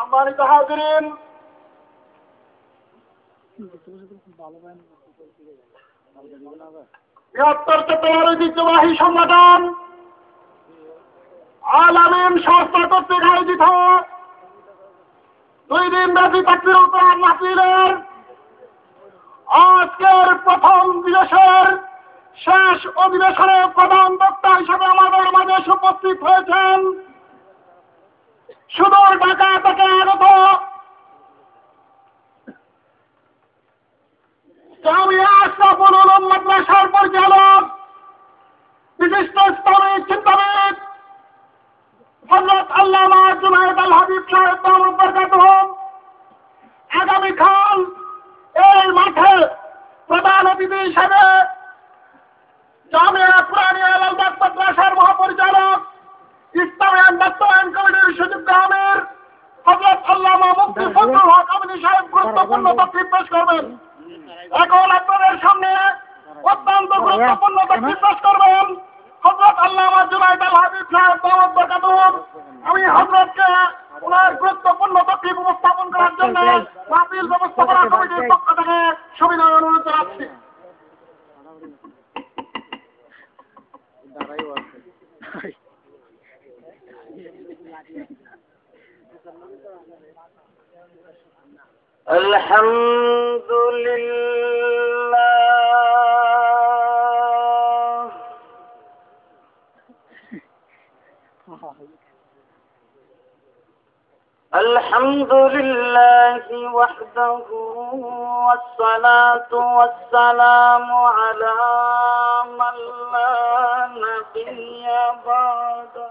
সম্মানিত হাজিরিন। বৃহত্তর চট্টগ্রাম ঐতিহ্যবাহী সংগঠন আলামিন সংস্থা কর্তৃক আয়োজিত দুই দিন ব্যাপী তাকবির উত্তরার মাহফিলের আজকের প্রথম দিবসের শেষ অধিবেশনে প্রধান বক্তা হিসেবে আমাদের মাঝে উপস্থিত হয়েছেন সুদূর ঢাকা থেকে আগত আশরাফুল মাদ্রাসার পরিচালক, বিশিষ্ট ইসলামী চিন্তাবিদ হজরত আল্লামা জুনায়দ আল হাবিব সাহেব আগামীকাল এই মাঠে প্রধান অতিথি হিসেবে জামিয়া কুরানিয়া লালবাগ মাদ্রাসার মহাপরিচালক ইসলামী বাস্তবায়ন কমিটির আমিনী সাহেব গুরুত্বপূর্ণ তথ্য করবেন। এখন সামনে অত্যন্ত গুরুত্বপূর্ণ তথ্য করবেন। হজরত আল্লামা জুনাইদ আল হাবিব আমি হজরতকে ওনার গুরুত্বপূর্ণ তথ্য উপস্থাপন করার জন্য মাহফিল ব্যবস্থাপনা কমিটির পক্ষ থেকে সুবিনয় অনুরোধ জানাচ্ছি। الحمد لله الحمد لله وحده والصلاة والسلام على من لا نبي بعده.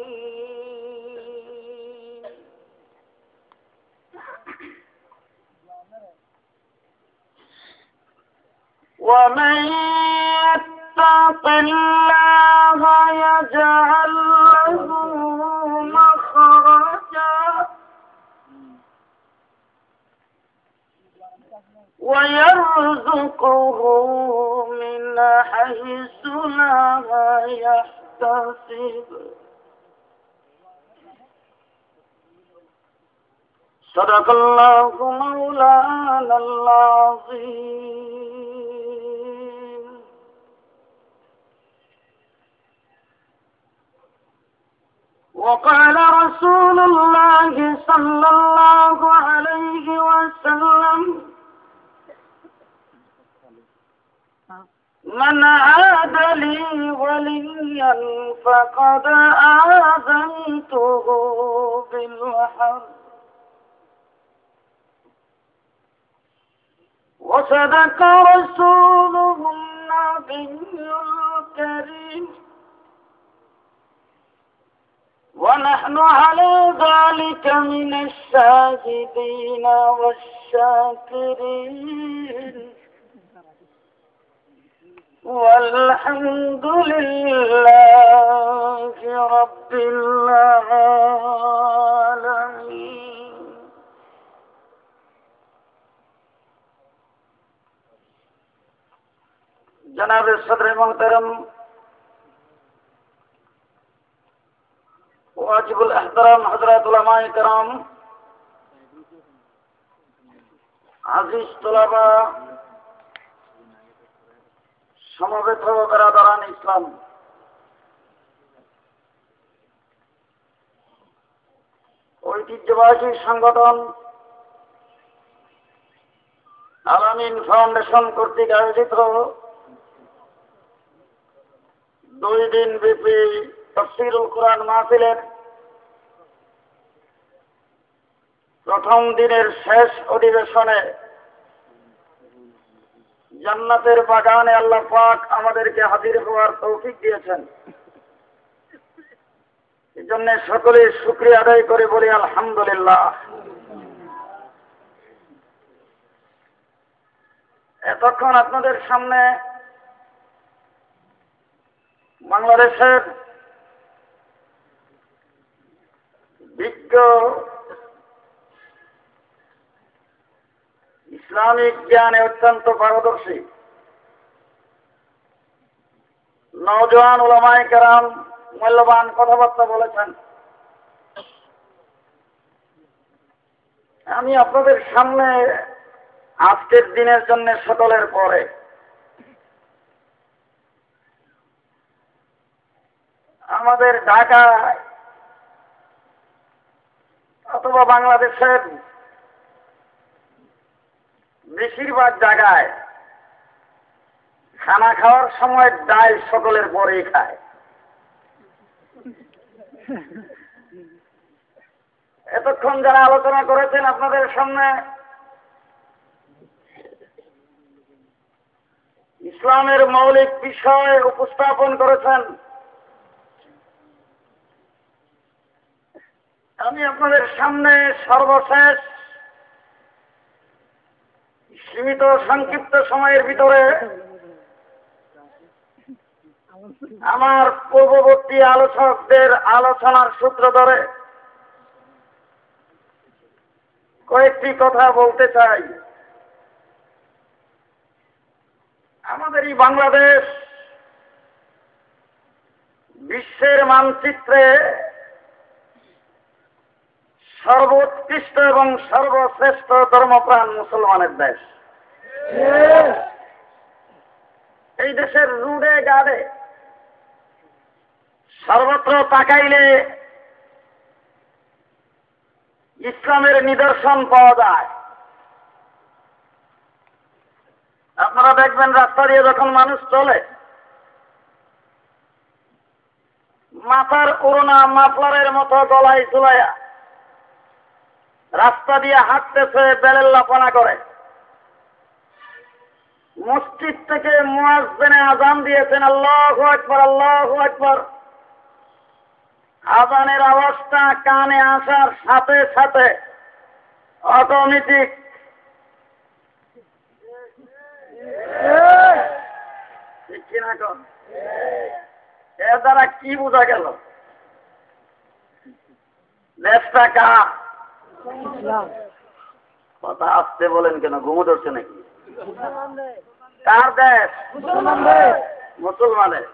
ومن يتق الله يجعل له مخرجا ويرزقه من حيث لا يحتسب صدق الله مولانا العظيم وقال رسول الله صلى الله عليه وسلم من عاد لي وليا فقد آذنته بالحرب وصدق رسوله النبي الكريم. ونحن على ذلك من الشاهدين والشاكرين. والحمد لله رب العالمين. جناب صدر محترم ওয়াজিবুল আহতারাম হজরাতুলামাই কারাম। আজিজ তোলাবা সমবেত তারা দাঁড়ান ইসলাম। ঐতিহ্যবাহী সংগঠন আলামিন ফাউন্ডেশন কর্তৃক আয়োজিত দুই দিন ব্যাপী তফসিরুল কোরআন মাহফিলের প্রথম দিনের শেষ অধিবেশনে জান্নাতের বাগানে আল্লাহ পাক আমাদেরকে হাজির হওয়ার তৌফিক দিয়েছেন। এই জন্য সকলে শুক্রিয়া আদায় করে বলি, আলহামদুলিল্লাহ। এতক্ষণ আপনাদের সামনে বাংলাদেশের ইসলামিক জ্ঞানে অত্যন্ত পারদর্শী। নওজোয়ান ওলামায় কেরাম মূল্যবান কথাবার্তা বলেছেন। আমি আপনাদের সামনে আজকের দিনের জন্য সকলের পরে আমাদের ঢাকায় অথবা বাংলাদেশের বেশিরভাগ জায়গায় খানা খাওয়ার সময় ডাল সকলের পরেই খায়। এতক্ষণ যারা আলোচনা করেছেন আপনাদের সামনে ইসলামের মৌলিক বিষয় উপস্থাপন করেছেন, আমি আপনাদের সামনে সর্বশেষ সীমিত সংক্ষিপ্ত সময়ের ভিতরে আমার পূর্ববর্তী আলোচকদের আলোচনার সূত্র ধরে কয়েকটি কথা বলতে চাই। আমাদের এই বাংলাদেশ বিশ্বের মানচিত্রে সর্বোৎকৃষ্ট এবং সর্বশ্রেষ্ঠ ধর্মপ্রাণ মুসলমানের দেশ। এই দেশের রুডে গাড়ে সর্বত্র তাকাইলে ইসলামের নিদর্শন পাওয়া যায়। আপনারা দেখবেন রাস্তা দিয়ে যখন মানুষ চলে, মাথার করোনা মাফলারের মতো গলায় ঝুলাইয়া রাস্তা দিয়ে হাঁটতেছে বেলেল্লাপনা করে। মসজিদ থেকে মুয়াজ্জেনে আজান দিয়েছেন, আল্লাহ একবার আল্লাহ একবার আজানের আওয়াজটা কানে আসার সাথে সাথে অটোমেটিক এর দ্বারা কি বোঝা গেল? দেশটা কা কথা আসতে বলেন কেন? ঘুমো ধরছে নাকি? কার দেশ? মুসলমানের।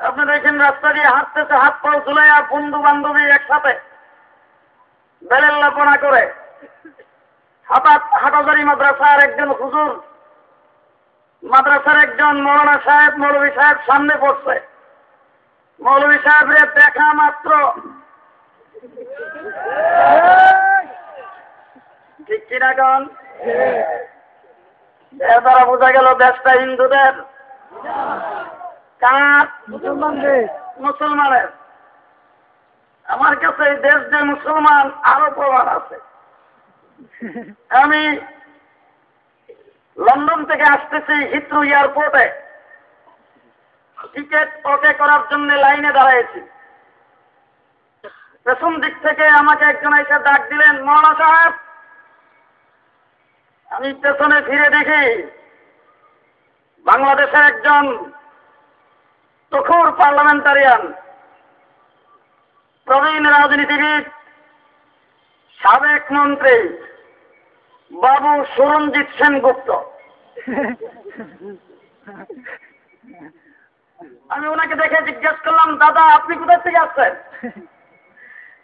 আপনি দেখেন রাস্তা দিয়ে হাঁটতেছে হাত পাও ঝুলাই আর বন্ধু বান্ধবী একসাথে বেলেল্লাপনা করে। হাতাত হাটাজারি মাদ্রাসার একজন হুজুর মাদ্রাসার একজন মৌলানা সাহেব মৌলভী সাহেব সামনে পড়ছে। মৌলভী সাহেবের দেখা মাত্র ঠিক কিনা কন? এর দ্বারা বোঝা গেল দেশটা হিন্দুদের। কার? মুসলমানের। আমার কাছে এই দেশ যে মুসলমান আরও প্রমাণ আছে। আমি লন্ডন থেকে আসতেছি হিথ্রু এয়ারপোর্টে। টিকিট ওকে করার জন্য লাইনে দাঁড়াইছি। পেছন দিক থেকে আমাকে একজন এসে ডাক দিলেন, মৌলানা সাহেব। আমি পেছনে ফিরে দেখি বাংলাদেশের একজন তুখুর পার্লামেন্টারিয়ান, প্রবীণ রাজনীতিবিদ, সাবেক মন্ত্রী বাবু সুরঞ্জিত সেনগুপ্ত। আমি ওনাকে দেখে জিজ্ঞেস করলাম, দাদা, আপনি কোথা থেকে আসছেন?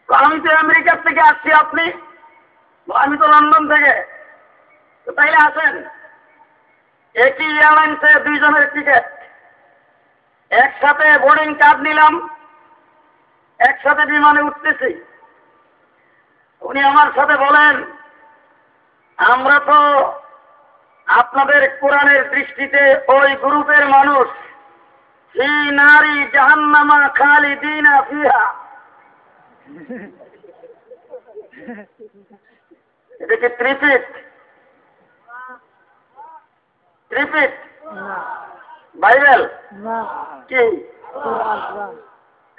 আমি তো আমেরিকার থেকে আসছি আপনি আমি তো লন্ডন থেকে। তো তাইলে আসেন। একই এয়ারলাইন্সে দুইজনের টিকিট। একসাথে বোর্ডিং কার্ড নিলাম, একসাথে বিমানে উঠতেছি। উনি আমার সাথে বলেন, আমরা তো আপনাদের কোরআনের দৃষ্টিতে ওই গ্রুপের মানুষ। ফি নারী জাহান্নামা খালি দিনা ফিহা। এটা কি ত্রিপিট? ত্রিপিট? বাইবেল? কি?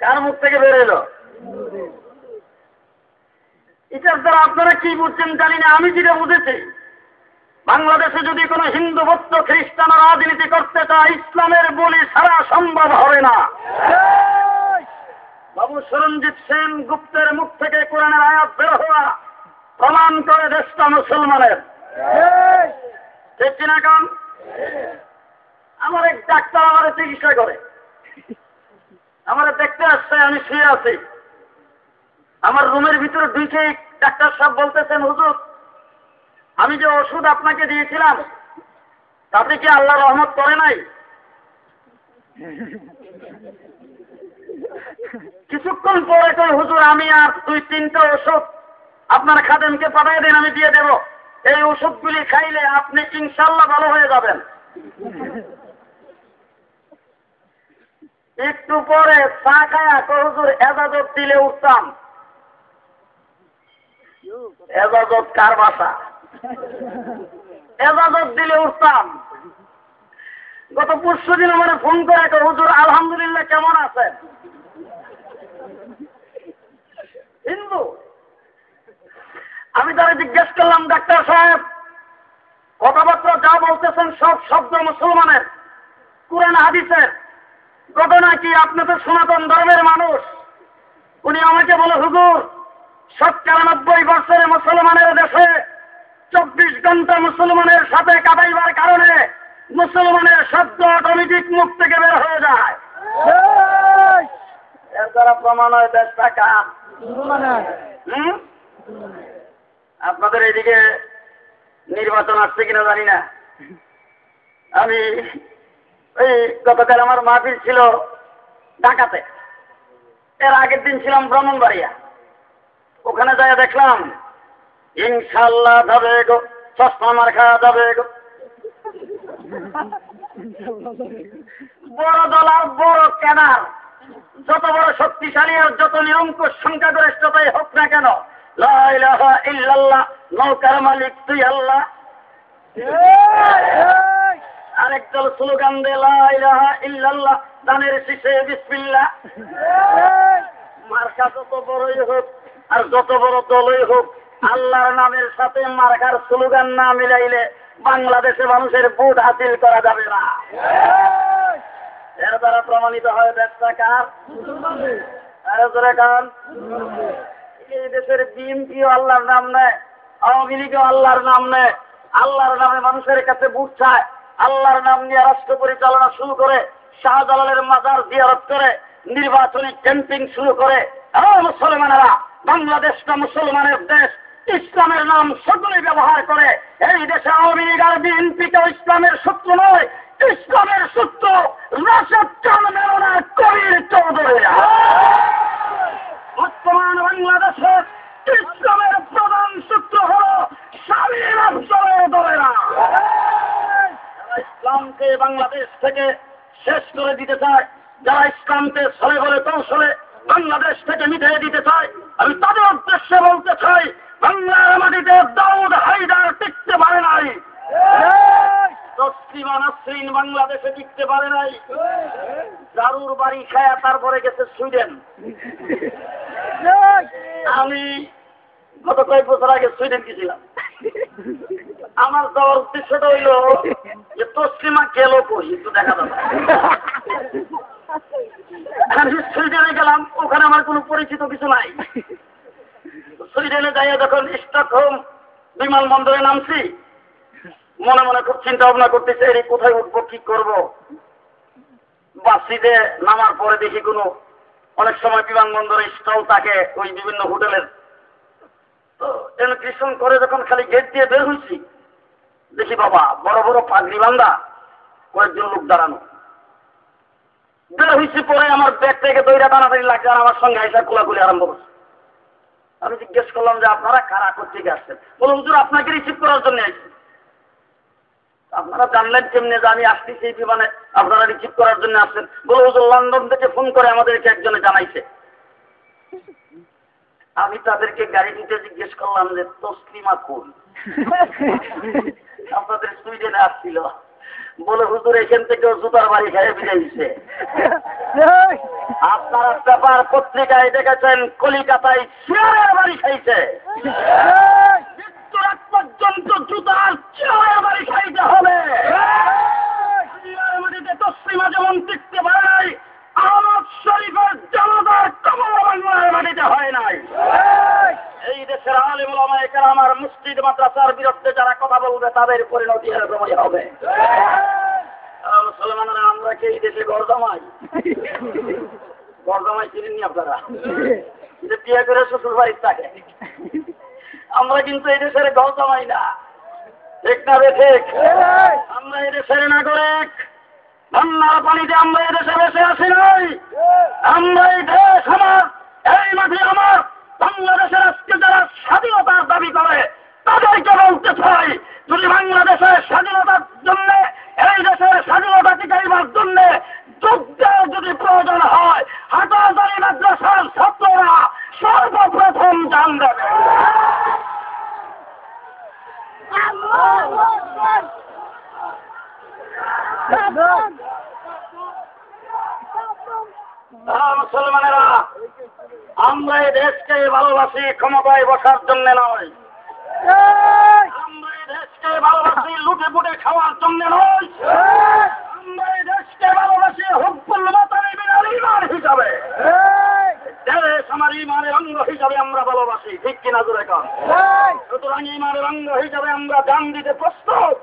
কার মুখ থেকে বের এলো এটার দ্বারা আপনারা কি বুঝছেন জানি না আমি যেটা বুঝেছি বাংলাদেশে যদি কোনো হিন্দু ভক্ত খ্রিস্টান রাজনীতি করতে চায় ইসলামের বলি সারা সম্ভব হবে না। বাবু সরঞ্জিৎ সেন গুপ্তের মুখ থেকে কোরআনের আয়াত বের হওয়া প্রমাণ করে দেশটা মুসলমানের। ঠিক কিনা কান? আমার এক ডাক্তার আমার চিকিৎসা করে। আমার দেখতে আসছে, আমি শুয়ে আছি। আমার রুমের ভিতরে ঢুকে ডাক্তার সাহেব বলতেছেন, হুজুর, আমি যে ওষুধ আপনাকে দিয়েছিলাম, তাতে কি আল্লাহ রহমত করে নাই? কিছুক্ষণ পরে কই হুজুর, আমি আর দুই তিনটে ওষুধ আপনার খাদেমকে পাঠিয়ে দিন, আমি দিয়ে দেব। এই ওষুধগুলি খাইলে আপনি ইনশাল্লাহ ভালো হয়ে যাবেন। একটু পরে চা খায়া হুজুর, এজাজত দিলে উঠতাম। এজাজত কার বাসা? এজাজত দিলে উঠতাম। গত পরশু দিন আমার ফোন করে কই, হুজুর আলহামদুলিল্লাহ কেমন আছেন? হিন্দু। আমি তারা জিজ্ঞেস করলাম ডাক্তার সাহেব কথাবার্তা যা বলতেছেন সব শব্দ মুসলমানের কোরআন হাদিসের। ঘটনা কি আপনি তো সনাতন ধর্মের মানুষ। উনি আমাকে বলে হুজুর সত্তানব্বই বছরে মুসলমানের দেশে চব্বিশ ঘণ্টা মুসলমানের সাথে কাটাইবার কারণে মুসলমানের শব্দ অটোমেটিক মুখ থেকে বের হয়ে যায়। এর দ্বারা প্রমাণ হয় দেশ টাকা? আপনাদের এদিকে নির্বাচন আসছে কিনা জানি না। আমি ওই গতকাল আমার মাহফিল ছিল ঢাকাতে। এর আগের দিন ছিলাম ব্রাহ্মণবাড়িয়া। ওখানে যাই দেখলাম ইনশাল্লাহ যাবে গো, চশমা মার খাওয়া যাবে গো। বড় দল আর বড় কেনার যত বড় শক্তিশালী আর যত নিরঙ্কুশ সংখ্যাগরিষ্ঠতাই হোক না কেন নৌকার মালিক তুই আল্লাহ। আরেক দল স্লোগান দে ইল্লাল্লাহ, দানের শীষে বিসমিল্লাহ। মার্কা যত বড়ই হোক, আর যত বড় দলই হোক, আল্লাহর নামের সাথে মার্কার স্লোগান না মিলাইলে বাংলাদেশে মানুষের ভোট হাসিল করা যাবে না। এর দ্বারা প্রমাণিত হয় ব্যবসা কার? এই দেশের বিএনপিও আল্লাহর নাম নেয়, আওয়ামী লীগও আল্লাহর নাম নেয়। আল্লাহর নামে মানুষের কাছে বুট চায়, আল্লাহর নাম নিয়ে রাষ্ট্র পরিচালনা শুরু করে, শাহজালালের মাজার জিয়ারত করে, নির্বাচনী ক্যাম্পিং শুরু করে। মুসলমানেরা, বাংলাদেশটা মুসলমানের দেশ, ইসলামের নাম সকলেই ব্যবহার করে। এই দেশে আওয়ামী লীগ আর বিএনপিকে ইসলামের সূত্র নয়, ইসলামের সূত্র রাশেদ খান মেরোনা কবির চৌধুরীরা বর্তমান বাংলাদেশে ইসলামের প্রধান সূত্র হল স্বামীর অঞ্চলের দলেরা। ইসলামকে বাংলাদেশ থেকে শেষ করে দিতে চায়, যারা ইসলামকে ছলে বলে কৌশলে বাংলাদেশ থেকে মিটিয়ে দিতে চাই, আমি তাদের উদ্দেশ্যে বলতে চাই, বাংলার মাটিতে দাউদ হাইদার টিকতে পারে নাই। নাসরিন বাংলাদেশে টিকতে পারে নাই। দারুর বাড়ি খায়া তারপরে গেছে সুইডেন। আমি গত কয়েক বছর আগে সুইডেন গেছিলাম। আমার যাওয়ার উদ্দেশ্যটা হইল যে তসলিমা গেল কই, একটু দেখা যাবে। সুইডেনে গেলাম, ওখানে আমার কোনো পরিচিত কিছু নাই। সুইডেনে যাইয়া যখন স্টকহোম বিমানবন্দরে নামছি, মনে মনে খুব চিন্তা ভাবনা করতেছে এর কোথায় উঠবো, কি করব? বাসিতে নামার পরে দেখি কোনো, অনেক সময় বিমানবন্দরে স্টল থাকে ওই বিভিন্ন হোটেলের। তো ইলেকট্রিশন করে যখন খালি গেট দিয়ে বের হয়েছি দেখি বাবা, বড় বড় পাগড়ি বান্ধা, কয়েকজন লোক দাঁড়ানো। বের হয়েছি পরে আমার ব্যাগ থেকে দইরা টানাটানি লাগছে আর আমার সঙ্গে আইসা কোলাকুলি আরম্ভ করছে। আমি জিজ্ঞেস করলাম যে আপনারা কারা কোথেকে আসছেন? বলুন আপনাকে রিসিভ করার জন্য আসছি আপনারা জানলেন কেমনে যে আমি বিমানে আপনারা রিসিভ করার জন্য আসছেন। বলে হুজুর লন্ডন থেকে ফোন করে আমাদেরকে একজনে জানাইছে। আমি তাদেরকে গাড়ি দিতে জিজ্ঞেস করলাম যে তসলিমা কোন? আপনাদের সুইডেনে আসছিল। বলে হুজুর এখান থেকে জুতার বাড়ি খেয়ে ফিরেছে আপনারা পেপার পত্রিকায় দেখেছেন কলিকাতায় চেয়ারের বাড়ি খাইছে। মৃত্যুর পর্যন্ত জুতার চেয়ারের বাড়ি খাইতে হবে। মাটিতে তসলিমা যেমন টিকতে পারে আহমদ শরীফের জনতার কমল বাংলার মাটিতে হয় নাই এই দেশের ওলামায়ে মুসজিদ, মাদ্রাসার বিরুদ্ধে যারা কথা বলবে, তাদের পরিণতি এরকমই হবে। মুসলমানরা, আমরা কি দেশে গরদামাই গরদামাই চিনেননি আপনারা? আমরা কিন্তু এই দেশের গরদামাই না। না আমরা এই দেশের নাগরিক। বন্যার পানিতে আমরা এই দেশে বেঁচে আছি নাই। আমরা এই দেশ আমার, এই মাটি আমার। বাংলাদেশের আজকে যারা স্বাধীনতার দাবি করে তাদেরকে বলতে চাই যদি বাংলাদেশের স্বাধীনতার জন্য এই দেশের স্বাধীনতা টিকাইবার জন্য যুদ্ধের যদি প্রয়োজন হয় হাটাজারি মাদ্রাসার ছাত্ররা সর্বপ্রথম জান দেবে। মুসলমানেরা আমরা এই দেশকে ভালোবাসি ক্ষমতায় বসার জন্য নয়। আমরা এই দেশকে ভালোবাসি লুটে পুটে খাওয়ার জন্য নয়। আমরা এই দেশকে ভালোবাসি হুব্বুল মাতারি বিনার ইমান হিসাবে। দেশ আমার ইমানের অঙ্গ হিসাবে আমরা ভালোবাসি ঠিক কিনা জোরে কন? সুতরাং ইমানের অঙ্গ হিসাবে আমরা দিতে প্রস্তুত।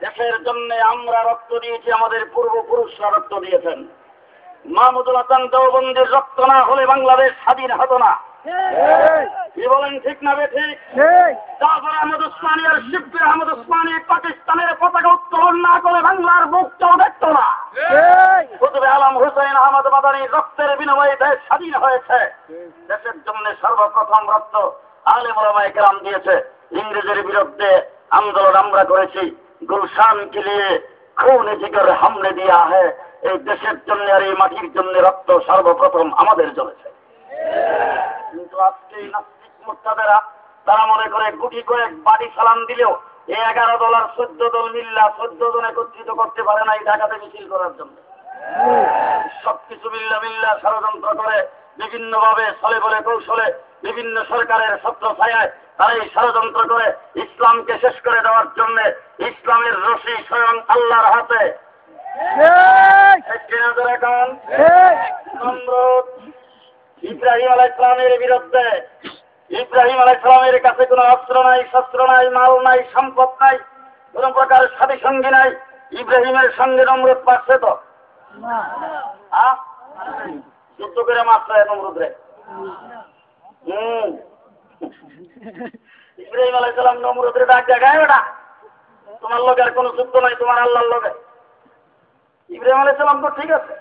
দেশের জন্য আমরা রক্ত দিয়েছি আমাদের পূর্বপুরুষরা রক্ত দিয়েছেন। মাহমুদুল হাসান দেওবন্দির রক্ত না হলে বাংলাদেশ স্বাধীন হতো না। কি বলেন ঠিক না বে ঠিক? তারপর আহমদ উসমানী আর আহমদ উসমানী পাকিস্তানের পতাকা উত্তোলন না করে বাংলার মুখ কেউ দেখত না। কুতুবে আলম হুসাইন আহমদ মাদানী রক্তের বিনিময়ে দেশ স্বাধীন হয়েছে। দেশের জন্য সর্বপ্রথম রক্ত আলিম ওলামায় গ্রাম দিয়েছে। ইংরেজের বিরুদ্ধে আন্দোলন আমরা করেছি। গুলশান কিলিয়ে খুন জিগর হামলে দিয়া হ্যাঁ এই দেশের জন্য আর এই মাটির জন্য রক্ত সর্বপ্রথম আমাদের জ্বলেছে। কিন্তু আজকে এই নাস্তিক মোর্চাদেরা, তারা মনে করে গুটি কয়েক বাড়ি সালাম দিলেও এই এগারো দল চোদ্দ দল মিল্লা চোদ্দ জন একত্রিত করতে পারে না এই ঢাকাতে মিছিল করার জন্য। সবকিছু মিল্লা মিল্লা ষড়যন্ত্র করে বিভিন্ন ভাবে ছলে বলে কৌশলে বিভিন্ন সরকারের ছত্র ছায়ায় তারা এই ষড়যন্ত্র করে ইসলামকে শেষ করে দেওয়ার জন্য ইসলামের রশি স্বয়ং আল্লাহর হাতে ইব্রাহিম আলাহ ইসলামের বিরুদ্ধে ইব্রাহিম আলাহ ইসলামের কাছে কোনো অস্ত্র নাই শস্ত্র নাই মাল নাই সম্পদ নাই কোন প্রকার সাথী সঙ্গী নাই ইব্রাহিমের সঙ্গে নমরুদ পাচ্ছে তো? যুদ্ধ করে মারছে নমরুদ রে হুম। ইব্রাহিম আলাহ ইসলাম নমরুদ রে ডাক দেখায় ওটা তোমার লোক আর কোনো যুদ্ধ নাই তোমার আল্লাহর লোকে ইব্রাহিম আলাহ ইসলাম তো ঠিক আছে।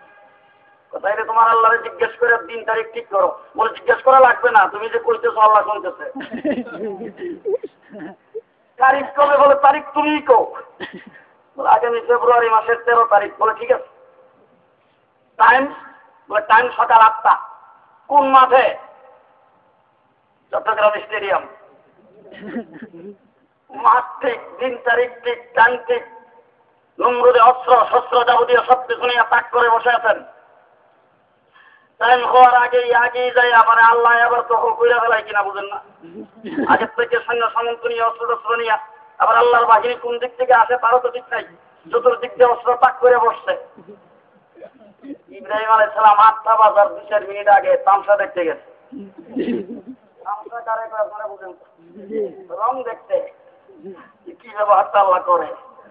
রে তোমার আল্লাহরে জিজ্ঞেস করে দিন তারিখ ঠিক করো। বলে, জিজ্ঞেস করা লাগবে না, তুমি যে কইতেছো আল্লাহ শুনতেছে। তারিখ কবে? বলে, তারিখ তুমিই কো আগামী ফেব্রুয়ারি মাসের তেরো তারিখ। বলে, ঠিক আছে। টাইম বলে টাইম সকাল আটটা। কোন মাঠে? চট্টগ্রাম স্টেডিয়াম। মাঠ ঠিক, দিন তারিখ ঠিক টাইম ঠিক। নমরুদে অস্ত্র, শস্ত্র যাবতীয় সব কিছু নিয়ে তাক করে বসে আছেন। টাইম হওয়ার আগেই আগেই যাই আবার আল্লাহ আবার দখল করে ফেলাই কিনা বুঝেন না? আগের থেকে সৈন্য সামন্ত নিয়ে অস্ত্র টস্ত্র নিয়ে আবার আল্লাহর বাহিনী কোন দিক থেকে আসে তারও তো ঠিক নাই। চতুর্দিক দিয়ে অস্ত্র তাক করে বসছে। ইব্রাহিম আলাই সালাম আটটা বাজার দু চার মিনিট আগে তামসা দেখতে গেছে। তামসা করে বুঝেন রং দেখতে। কি ব্যবহারটা আল্লাহ করে?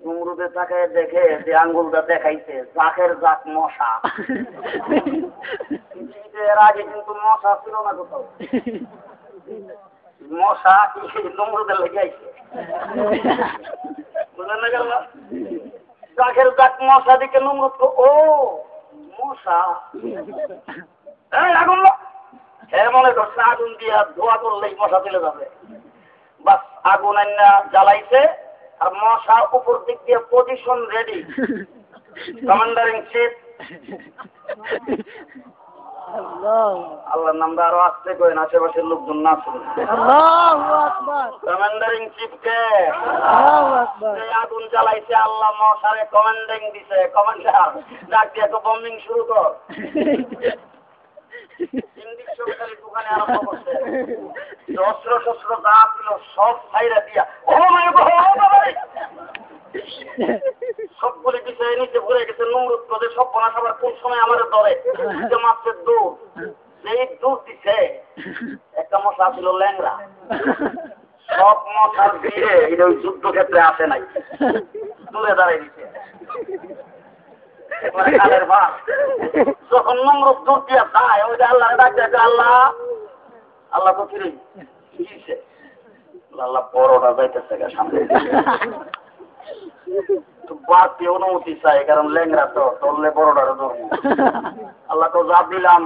নমরুদে তাকে দেখে যে আঙ্গুলটা দেখাইছে, জাকের জাক মশা। এর আগে কিন্তু মশা ছিল না কোথাও। মশা নমরুদে লেগে আইছে বুঝলেন জাকের জাক মশা দিকে নমরুদ ও, মশা। এই, আগুন। হ্যাঁ মনে করছে আগুন দিয়ে ধোয়া করলেই মশা চলে যাবে। বাস, আগুন আন্না জ্বালাইছে। আর মশা উপর দিক দিয়ে position ready commander in chief আল্লাহ নামটা আরও আসতে করেন আশেপাশের লোকজন না শুনে আল্লাহু আকবার। কমান্ডার চিফ কে? আগুন জ্বালাইছে আল্লাহ মশারে কমান্ডিং দিছে। কমান্ডার ডাক দিয়ে তো বম্বিং শুরু কর। অস্ত্র দিয়া! সবগুলি বিষয়ে নিচে ঘুরে গেছে নমরুদ প্রদেশ সব সবার কোন সময় আমাদের দরে যে দৌড় যেই দৌড় দিছে একটা মশা ছিল ল্যাংরা সব মশার ওই যুদ্ধক্ষেত্রে আসে নাই দূরে দাঁড়িয়ে দিছে যখন নমরুদ দূর দিয়া যায় ওই যে আল্লাহ ডাক আল্লাহ আল্লাহ তো ফিরে আল্লাহ বড়টা যাইতেছে সামনে বাড়তি অনুমতি চাই কারণ ল্যাংরা তো ধরলে বড়টারও ধরবো আল্লাহ তো যা দিলাম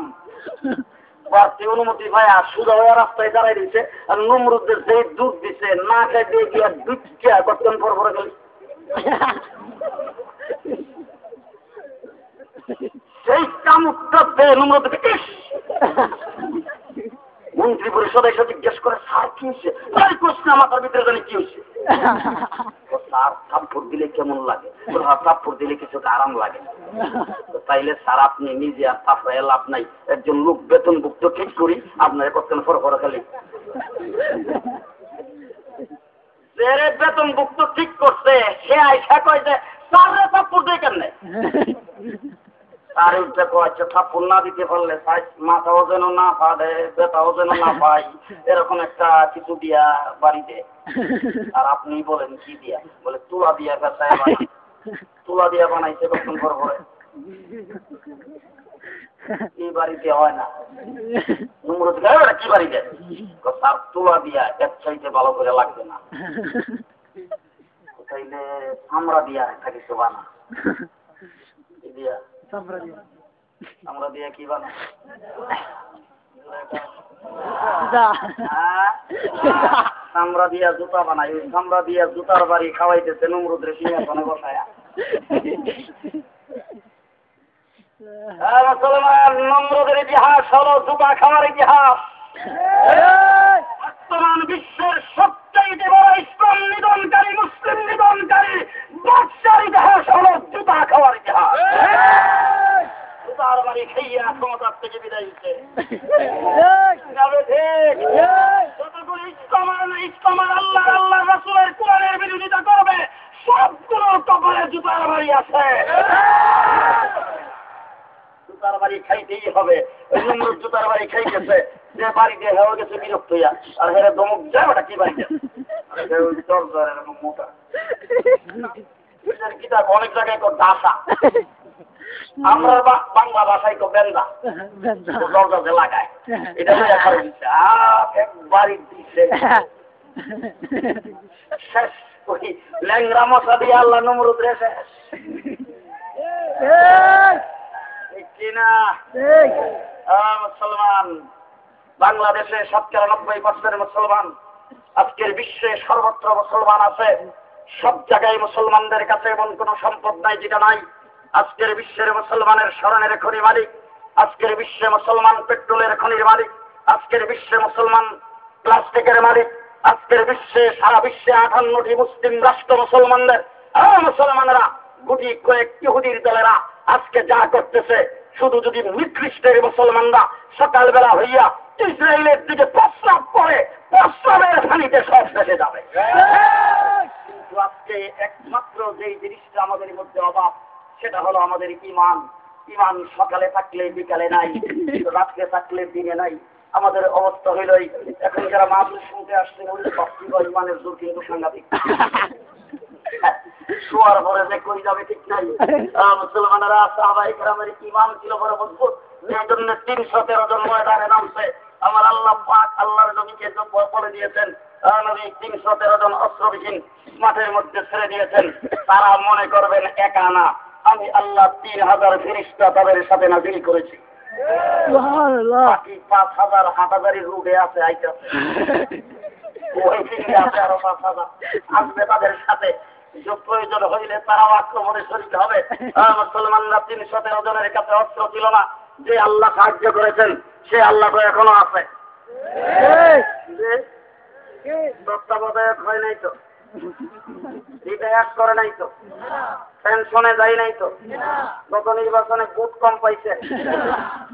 বাড়তি অনুমতি ভাই আর সুদা হয়ে রাস্তায় দাঁড়াই দিছে আর নমরুদের যে দুধ দিছে না খাই দিয়ে গিয়া দুধ খেয়া করতেন পর পরে গেলি সেই কামুকটা পেয়ে মন্ত্রী পরিষদ এসে জিজ্ঞেস করে স্যার কি হয়েছে? মাথার ভিতরে জানি কি হয়েছে। স্যার থাপ্পড় দিলে কেমন লাগে? "হ্যাঁ, থাপ্পড় দিলে কিছুটা আরাম লাগে। তাইলে স্যার আপনি নিজে আর থাপড়ায় লাভ নাই। একজন লোক বেতন বেতনভুক্ত ঠিক করি আপনার করতেন ফর ফর খালি বেতনভুক্ত ঠিক করছে সে আইসা কয় যে স্যার থাপ্পড় দিয়ে কেন তার উঠতে কয়েছে থাপ্পড় না দিতে পারলে মাথাও যেন না পারে ব্যথাও যেন না পাই এরকম একটা কিছু দিয়া বাড়িতে। আর আপনি বলেন কি দিয়া? বলে তুলা দিয়া বানাই। তুলা দিয়া বানাইছে কখন পর পরে এই বাড়িতে হয় না। "এই, ওটা কি বাড়িতে? স্যার তুলা দিয়া এক চাইতে ভালো করে লাগবে না। তাইলে আমরা দিয়া একটা কিছু বানা। কি দিয়া। সাম্রাজ্য আমরা দিয়া কি বানা যা। দিয়া জুতা বানাই। ওই আমরা দিয়া জুতার বাড়ি খাওয়াইতেছে নমরুদ রে সিংহাসনে বসায়া। হ্যাঁ, মুসলমান নমরুদের ইতিহাস হলো জুতা খাওয়ার ইতিহাস। বর্তমান বিশ্বের সবচাইতে বড় ইসলাম নিধনকারী মুসলিম নিধনকারী বাদশার ইতিহাস হলো জুতা খাওয়ার ইতিহাস জুতার বাড়ি আছে জুতার বাড়ি খাইতেই হবে জুতার বাড়ি খাইতেছে যে বাড়িতে হয়ে গেছে বিরক্ত হইয়া আর হেরে দমক যায় ওটা কি এরকম মোটা। কিতাব অনেক জায়গায় কো দাসা আমরা বাংলা ভাষায় কো বেন্দা। তো দরজাতে লাগায়। এটা একবার একবারই দিচ্ছে শেষ ওই ল্যাংরা মশা দিয়ে আল্লাহ নমরুদ রে শেষ। কিনা? মুসলমান। বাংলাদেশে শতকরা নব্বই পার্সেন্ট মুসলমান আজকের বিশ্বে সর্বত্র মুসলমান আছে সব জায়গায় মুসলমানদের কাছে এমন কোনো সম্পদ নাই যেটা নাই। আজকের বিশ্বের মুসলমানের স্মরণের খনি মালিক আজকের বিশ্বে মুসলমান পেট্রোলের খনির মালিক আজকের বিশ্বে মুসলমান প্লাস্টিকের মালিক আজকের বিশ্বে সারা বিশ্বে আঠান্নটি মুসলিম রাষ্ট্র মুসলমানদের। আহ, মুসলমানেরা গুটি কয়েক ইহুদির দলেরা আজকে যা করতেছে শুধু যদি নিকৃষ্টের মুসলমানরা সকালবেলা হইয়া ইসরায়েলের দিকে প্রস্রাব করে প্রস্রাবের পানিতে সব শেষে যাবে। কিন্তু আজকে একমাত্র যেই জিনিসটা আমাদের মধ্যে অভাব, সেটা হলো আমাদের ইমান ইমান সকালে থাকলে, বিকালে নাই, রাত্রে থাকলে দিনে নাই। আমাদের অবস্থা হইল এখন যারা মাহফিল শুনতে আসছে বলে ভক্তি বা ইমানের জোর কিন্তু সাংঘাতিক? শোয়ার পরে যে কই যাবে ঠিক নাই। মুসলমানেরা সাহাবাই গ্রামের ইমান ছিল বড় মজবুত এই জন্য তিনশো তেরো জন ময়দানে নামছে। আমার আল্লাহ পাক আল্লাহর নবীকে বলে দিয়েছেন নবী তিনশো তেরো জন অস্ত্রবিহীন মাঠের মধ্যে ছেড়ে দিয়েছেন তারা মনে করবেন একা না। আমি আল্লাহ তিন হাজার ফিরিস্তা তাদের সাথে নাজিল করেছি। সুবহানাল্লাহ। বাকি পাঁচ হাজার হাটাজারি রুটে আছে আইতেছে ওই আছে আরও পাঁচ হাজার। আসবে তাদের সাথে। প্রয়োজন হইলে তারাও আক্রমণে শরীর হবে। মুসলমানরা তিনশো তেরো জনের কাছে অস্ত্র ছিল না। যে আল্লাহ সাহায্য করেছেন সে আল্লাহ তো এখনও আছে। তত্ত্বাবধায়ক হয় নাই তো। রিটায়ার করে নাই তো। পেনশনে যায় নাই তো। গত নির্বাচনে ভোট কম পাইছে।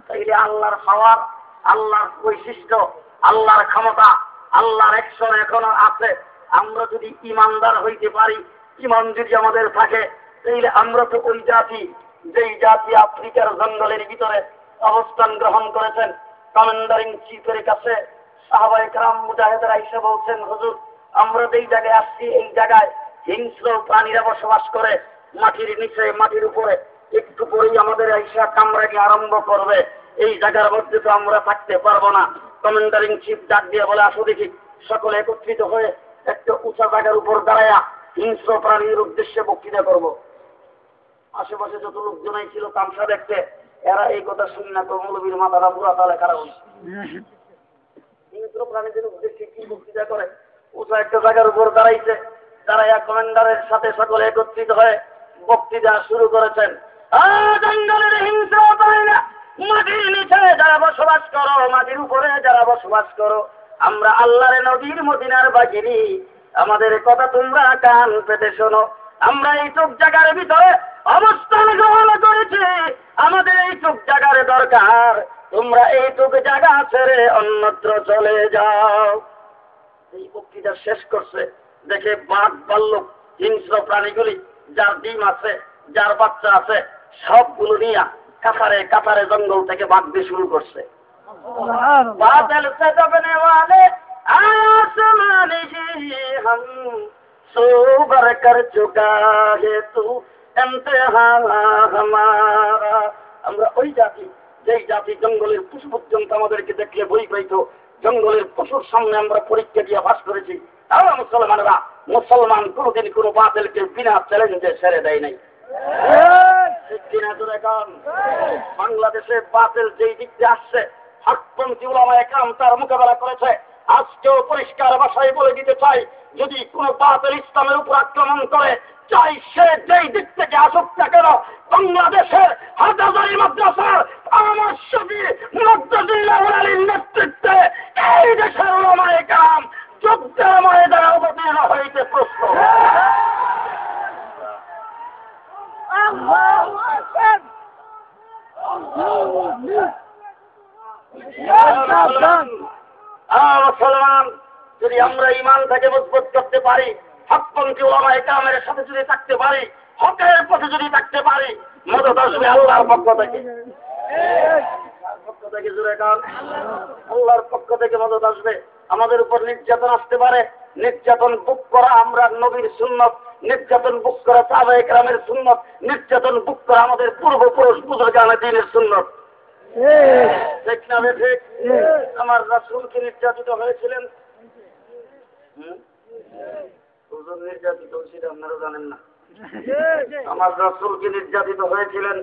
তাইলে আল্লাহর খাওয়ার আল্লাহর বৈশিষ্ট্য আল্লাহর ক্ষমতা আল্লাহর একশন এখনও আছে। আমরা যদি ইমানদার হইতে পারি ইমান যদি আমাদের থাকে তাইলে আমরা তো ওই জাতি যেই জাতি আফ্রিকার জঙ্গলের ভিতরে অবস্থান গ্রহণ করেছেন কমান্ডারিং চিফের কাছে বলছেন, হুজুর, আমরা যেই জায়গায় আসছি, এই জায়গায় হিংস্র প্রাণীরা বসবাস করে। মাটির নিচে, মাটির উপরে একটু পরেই আমাদের আইসা কামড়ানি আরম্ভ করবে। এই জায়গার মধ্যে তো আমরা থাকতে পারব না। কমান্ডারিং চিফ ডাক দিয়ে বলে, আসো দেখি। সকলে একত্রিত হয়ে একটা উঁচা জায়গার উপর দাঁড়ায়া হিংস্র প্রাণীর উদ্দেশ্যে বক্তৃতা করব। আশেপাশে যত লোকজনাই ছিল তামসা দেখতে, এরা এই কথা শুনি না তো মৌলবীর পুরা তালে খারাপ হয়েছে হয়ে যারা বসবাস করো উপরে যারা বসবাস করো, আমরা আল্লাহর নদীর মদিনার বাগিরি আমাদের কথা তোমরা কান পেতে শোনো। আমরা এই চোখ জায়গার ভিতরে অবস্থান গ্রহণ করেছি। আমাদের এই চোখ জায়গার দরকার। তোমরা এই চোখ জায়গা ছেড়ে অন্যত্র চলে যাও। এই বক্তৃতা শেষ করছে। দেখে বাঘ বাল্লুক হিংস্র প্রাণীগুলি যার ডিম আছে যার বাচ্চা আছে সবগুলো নিয়ে কাতারে কাতারে জঙ্গল থেকে বাঁধতে শুরু করছে। বাদল সে আসমানে হি হাম। आसमान ही हम सो भर कर चुका है तू इम्तिहा हमारा আমরা ওই জাতি যেই জাতি জঙ্গলের পশু পর্যন্ত আমাদেরকে দেখলে বই পাইতো জঙ্গলের পশুর সামনে আমরা পরীক্ষা দিয়ে বাস করেছি আমরা মুসলমানরা মুসলমান কোনোদিন কোনো বাতিলকে বিনা চ্যালেঞ্জে ছেড়ে দেয় নাই ঠিক কিনা জোরে কন? বাংলাদেশে বাতিল যেই দিক দিয়ে আসছে হকপন্থী উলামা একরাম তার মোকাবেলা করেছে আজকেও পরিষ্কার ভাষায় বলে দিতে চাই যদি কোনো বাতিল ইসলামের উপর আক্রমণ করে চাই সে যেই দিক থেকে আসুক না কেন বাংলাদেশের হাজারি মাদ্রাসার আমার শফি মুদ্দুল্লাহ নেতৃত্বে এই দেশের উলামা একরাম যুদ্ধের ময়দানে অবতীর্ণ হইতে প্রস্তুত। আল্লাহু যদি আমরা ইমান থেকে মজবুত করতে পারি, হকপন্থী ওলামা একামের সাথে যদি থাকতে পারি, হকের পথে যদি থাকতে পারি মদত আসবে আল্লাহর পক্ষ থেকে। আল্লাহর পক্ষ থেকে গান। মদত আসবে। আমাদের উপর নির্যাতন আসতে পারে। নির্যাতন বুক করা আমরা নবীর সুন্নত। নির্যাতন বুক করা সাহাবা একরামের সুন্নত। নির্যাতন বুক করা আমাদের পূর্বপুরুষ বুজুর্গানে দিনের সুন্নত। ঠিক। না ঠিক। আমার রাসুল কি নির্যাতিত হয়েছিলেন? হুজুর নির্যাতিত হয়েছিল আপনারা জানেন না। আমার রাসুল কি নির্যাতিত হয়েছিলেন?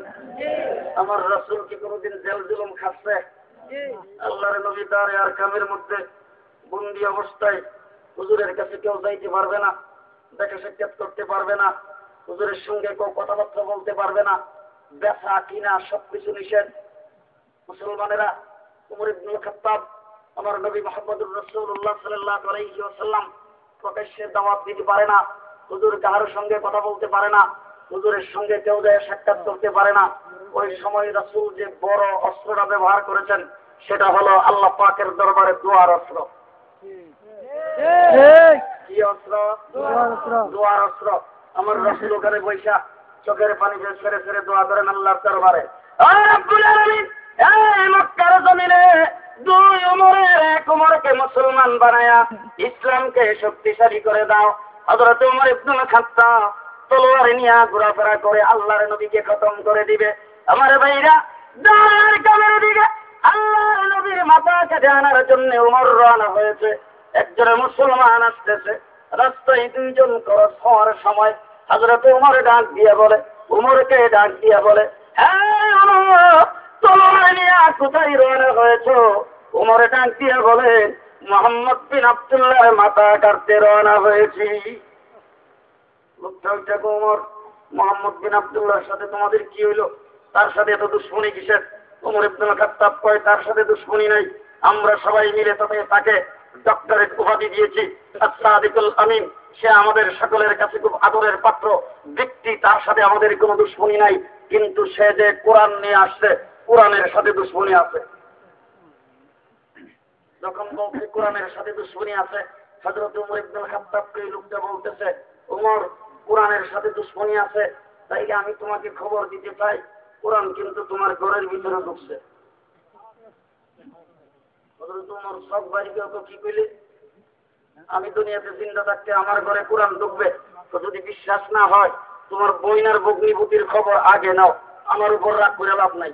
আমার রাসুল কি কোনোদিন জেল জুলুম খাচ্ছে? আল্লাহর নবী তার আর কামের মধ্যে বন্দি অবস্থায় হুজুরের কাছে কেউ যাইতে পারবে না দেখা সাক্ষাৎ করতে পারবে না হুজুরের সঙ্গে কেউ কথাবার্তা বলতে পারবে না ব্যথা কিনা সবকিছু নিষেধ। মুসলমানেরা উমর ইবনুল খাত্তাব আমার নবী মোহাম্মদুর রাসূলুল্লাহ সাল্লাল্লাহু আলাইহি ওয়াসাল্লাম প্রকাশ্যে দাওয়াত দিতে পারে না হুজুর কারোর সঙ্গে কথা বলতে পারে না হুজুরের সঙ্গে কেউ যায় সাক্ষাৎ করতে পারে না। ওই সময় রাসূল যে বড় অস্ত্রটা ব্যবহার করেছেন সেটা হলো আল্লাহ পাকের দরবারে দোয়ার অস্ত্র। কি অস্ত্র? দোয়ার অস্ত্র। আমার রসুল ওখানে বৈশা চোখের পানি ছেড়ে ছেড়ে দোয়া করেন আল্লাহর দরবারে। মক্কার জমিনে দুই উমরের এক উমরকে মুসলমান বানায়া ইসলামকে শক্তিশালী করে দাও। হযরত উমর ইবনুল খাত্তাব তলোয়ার নিয়ে ঘোরাফেরা করে আল্লাহর নবীকে খতম করে দিবে। আমার ভাইরা দাঁড়ার কামের দিকে। আল্লাহর নবীর মাথা কেটে আনার জন্য উমর রওনা হয়েছে। একজন মুসলমান আসতেছে। রাস্তায় দুইজন খরচ হওয়ার সময় হাজরত উমর ডাক দিয়ে বলে, উমরকে ডাক দিয়ে বলে হ্যাঁ তোমাদের কি হইল? তার সাথে এত দুশ্মনী কিসের? উমর খাত্তাব কয়, তার সাথে দুশ্মনী নাই। আমরা সবাই মিলে তাতে তাকে ডক্টরেট উপাধি দিয়েছি। আমিন, সে আমাদের সকলের কাছে খুব আদরের পাত্র। ব্যক্তি তার সাথে আমাদের কোনো দুশ্মনী নাই। কিন্তু সে যে কোরআন নিয়ে আসছে কোরআনের সাথে দুশ্মনী আছে। যখন বলছে কোরআনের সাথে দুশ্মনী আছে হজরত উমর ইবনুল খাত্তাবকে এই লোকটা বলতেছে, উমর, কোরআনের সাথে দুশ্মনী আছে, তাইলে আমি তোমাকে খবর দিতে চাই, কোরআন কিন্তু তোমার ঘরের ভিতরে ঢুকছে। হজরত উমর সব বাড়িকে ওকে কি কইলে? আমি দুনিয়াতে চিন্তা থাকতে আমার ঘরে কোরআন ঢুকবে, তো যদি বিশ্বাস না হয়, তোমার বইনার ভগ্নিভূতির খবর আগে নাও, আমার উপর রাগ করে লাভ নাই।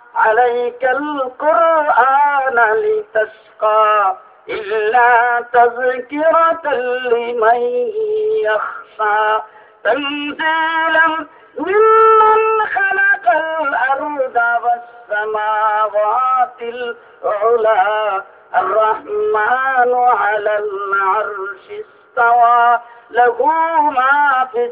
عليك القرآن لتشقى إلا تذكرة لمن يخشى. تنزيلا ممن خلق الأرض والسماوات العلى. الرحمن على العرش استوى له ما في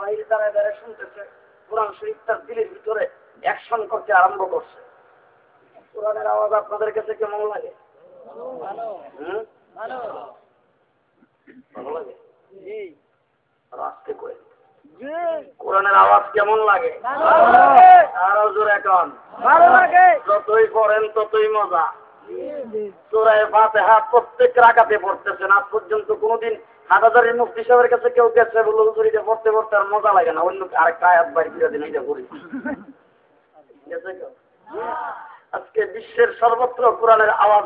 বাইরে দাঁড়ায় দাঁড়ায় শুনতেছে কোরআন শরীফ তার দিলের ভিতরে অ্যাকশন করতে আরম্ভ করছে। কোরআনের আওয়াজ আপনাদের কাছে কেমন লাগে? ভালো। লাগে? আর করে কোরআনের আওয়াজ কেমন লাগে? আরও জোরে এখন ভালো লাগে। যতই পড়েন ততই মজা। ফাতেহা প্রত্যেক রাকাতে পড়তেছেন আজ পর্যন্ত কোনোদিন হাটাজারির মুফতি সাহেবের কাছে কেউ গেছে বলে হুজুর এটা পড়তে পড়তে আর মজা লাগে না, অন্য আরেকটা আয়াত বাড়ি ফিরে দিন এটা করি আজকে বিশ্বের সর্বত্র কোরআনের আওয়াজ?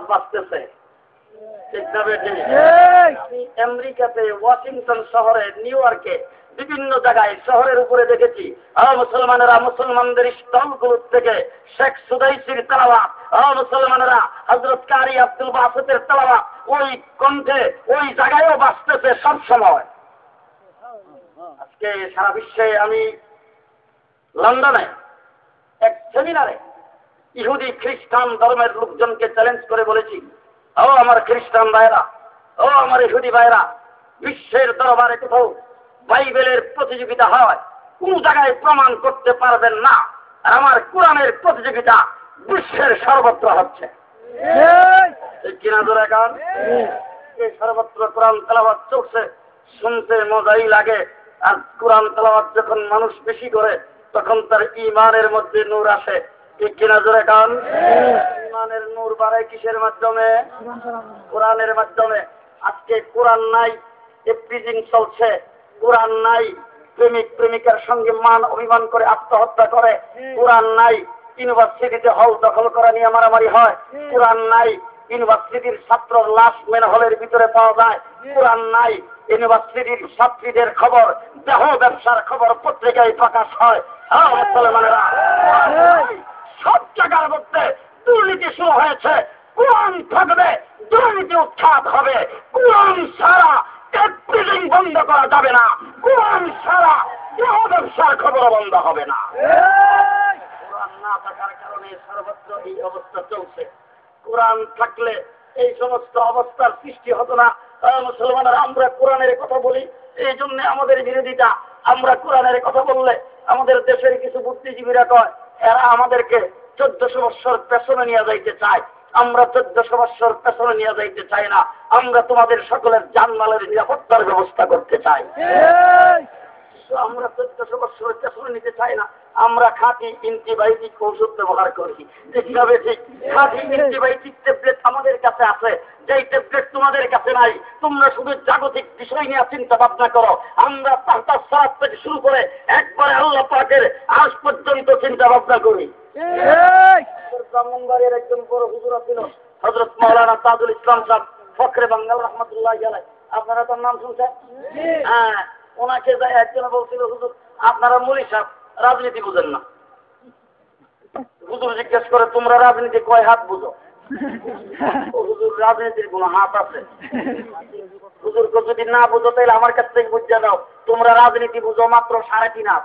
আমি আমেরিকাতে, ওয়াশিংটন শহরে, নিউ ইয়র্কে, বিভিন্ন জায়গায় শহরের উপরে দেখেছি আর মুসলমানেরা মুসলমানদের স্টল স্টলগুলোর থেকে শেখ সুদাইসির আহ মুসলমানেরা হজরত কারি আব্দুল বাসেতের তালাওয়াত ওই কণ্ঠে, ওই জায়গায়ও বাঁচতেছে সব আজকে সারা বিশ্বে আমি লন্ডনে এক সেমিনারে ইহুদি খ্রিস্টান ধর্মের লোকজনকে চ্যালেঞ্জ করে বলেছি, ও আমার খ্রিস্টান ভাইরা ও আমার ইহুদি ভাইরা বিশ্বের দরবারে কোথাও বাইবেলের প্রতিযোগিতা হয়, কোন জায়গায় প্রমাণ করতে পারবেন না। আর আমার কোরআনের প্রতিযোগিতা বিশ্বের সর্বত্র হচ্ছে। এই সর্বত্র কোরআন তেলাবাদ চলছে শুনতে মজাই লাগে। আর কোরআন তেলাবাদ যখন মানুষ বেশি করে তখন তার ইমানের মধ্যে নূর আসে। ইমানের নূর বাড়ায় কিসের মাধ্যমে? কোরআনের মাধ্যমে। আজকে কোরআন নাই এপ্রিজিং চলছে। কোরআন নাই প্রেমিক প্রেমিকার সঙ্গে মান অভিমান করে আত্মহত্যা করে। কোরআন নাই ইউনিভার্সিটিতে হল দখল করা নিয়ে মারামারি হয়। কোরআন নাই ইউনিভার্সিটির ছাত্রর লাশ মেন হলের ভিতরে পাওয়া যায়। কোরআন নাই ইউনিভার্সিটির ছাত্রীদের খবর দেহ ব্যবসার খবর পত্রিকায় প্রকাশ হয়। হ্যাঁ, মুসলমানেরা। সব জায়গার মধ্যে দুর্নীতি শুরু হয়েছে। কোরআন থাকবে দুর্নীতি উৎখাত হবে। কোরআন সারা এপ্রিলিং বন্ধ করা যাবে না। কোরআন সারা দেহ ব্যবসার খবর বন্ধ হবে না। কোরআন না থাকার কারণে সর্বত্র এই অবস্থা চলছে। কোরআন থাকলে এই সমস্ত অবস্থার সৃষ্টি হতো না। মুসলমানরা আমরা কোরআনের কথা বলি এই জন্য আমাদের বিরোধিতা। আমরা কোরআনের কথা বললে আমাদের দেশের কিছু বুদ্ধিজীবীরা কয় এরা আমাদেরকে চোদ্দশো বৎসর পেছনে নিয়ে যাইতে চাই আমরা চোদ্দশো বৎসর পেছনে নিয়ে যাইতে চাই না। আমরা তোমাদের সকলের জানমালের নিরাপত্তার ব্যবস্থা করতে চাই। আমরা চোদ্দশো বছর পেছনে নিতে চাই না। আমরা খাঁটি অ্যান্টিবায়োটিক ঔষধ ব্যবহার করি। যে কীভাবে ঠিক? খাঁটি অ্যান্টিবায়োটিক ট্যাবলেট আমাদের কাছে আছে। যেই ট্যাবলেট তোমাদের কাছে নাই তোমরা শুধু জাগতিক বিষয় নিয়ে চিন্তা ভাবনা করো। আমরা তাহতা সারাত থেকে শুরু করে একবারে আল্লাহ পাকের আজ পর্যন্ত চিন্তা ভাবনা করি। ব্রাহ্মণবাড়ির একজন বড় হুজুরা ছিল হজরত মৌলানা তাজুল ইসলাম সাহেব ফখরে বাঙ্গাল রহমতুল্লাহ জালাই আপনারা তার নাম শুনছেন? হ্যাঁ ওনাকে যাই একজন বলছিল হুজুর আপনারা মুড়ি সাহেব রাজনীতি বুঝেন না। হুজুর জিজ্ঞেস করে তোমরা রাজনীতি কয় হাত বুঝো? হুজুর রাজনীতির কোনো হাত আছে। হুজুরকে যদি না বুঝো তাহলে আমার কাছ থেকে বুঝে দাও তোমরা রাজনীতি বুঝো মাত্র সাড়ে তিন হাত।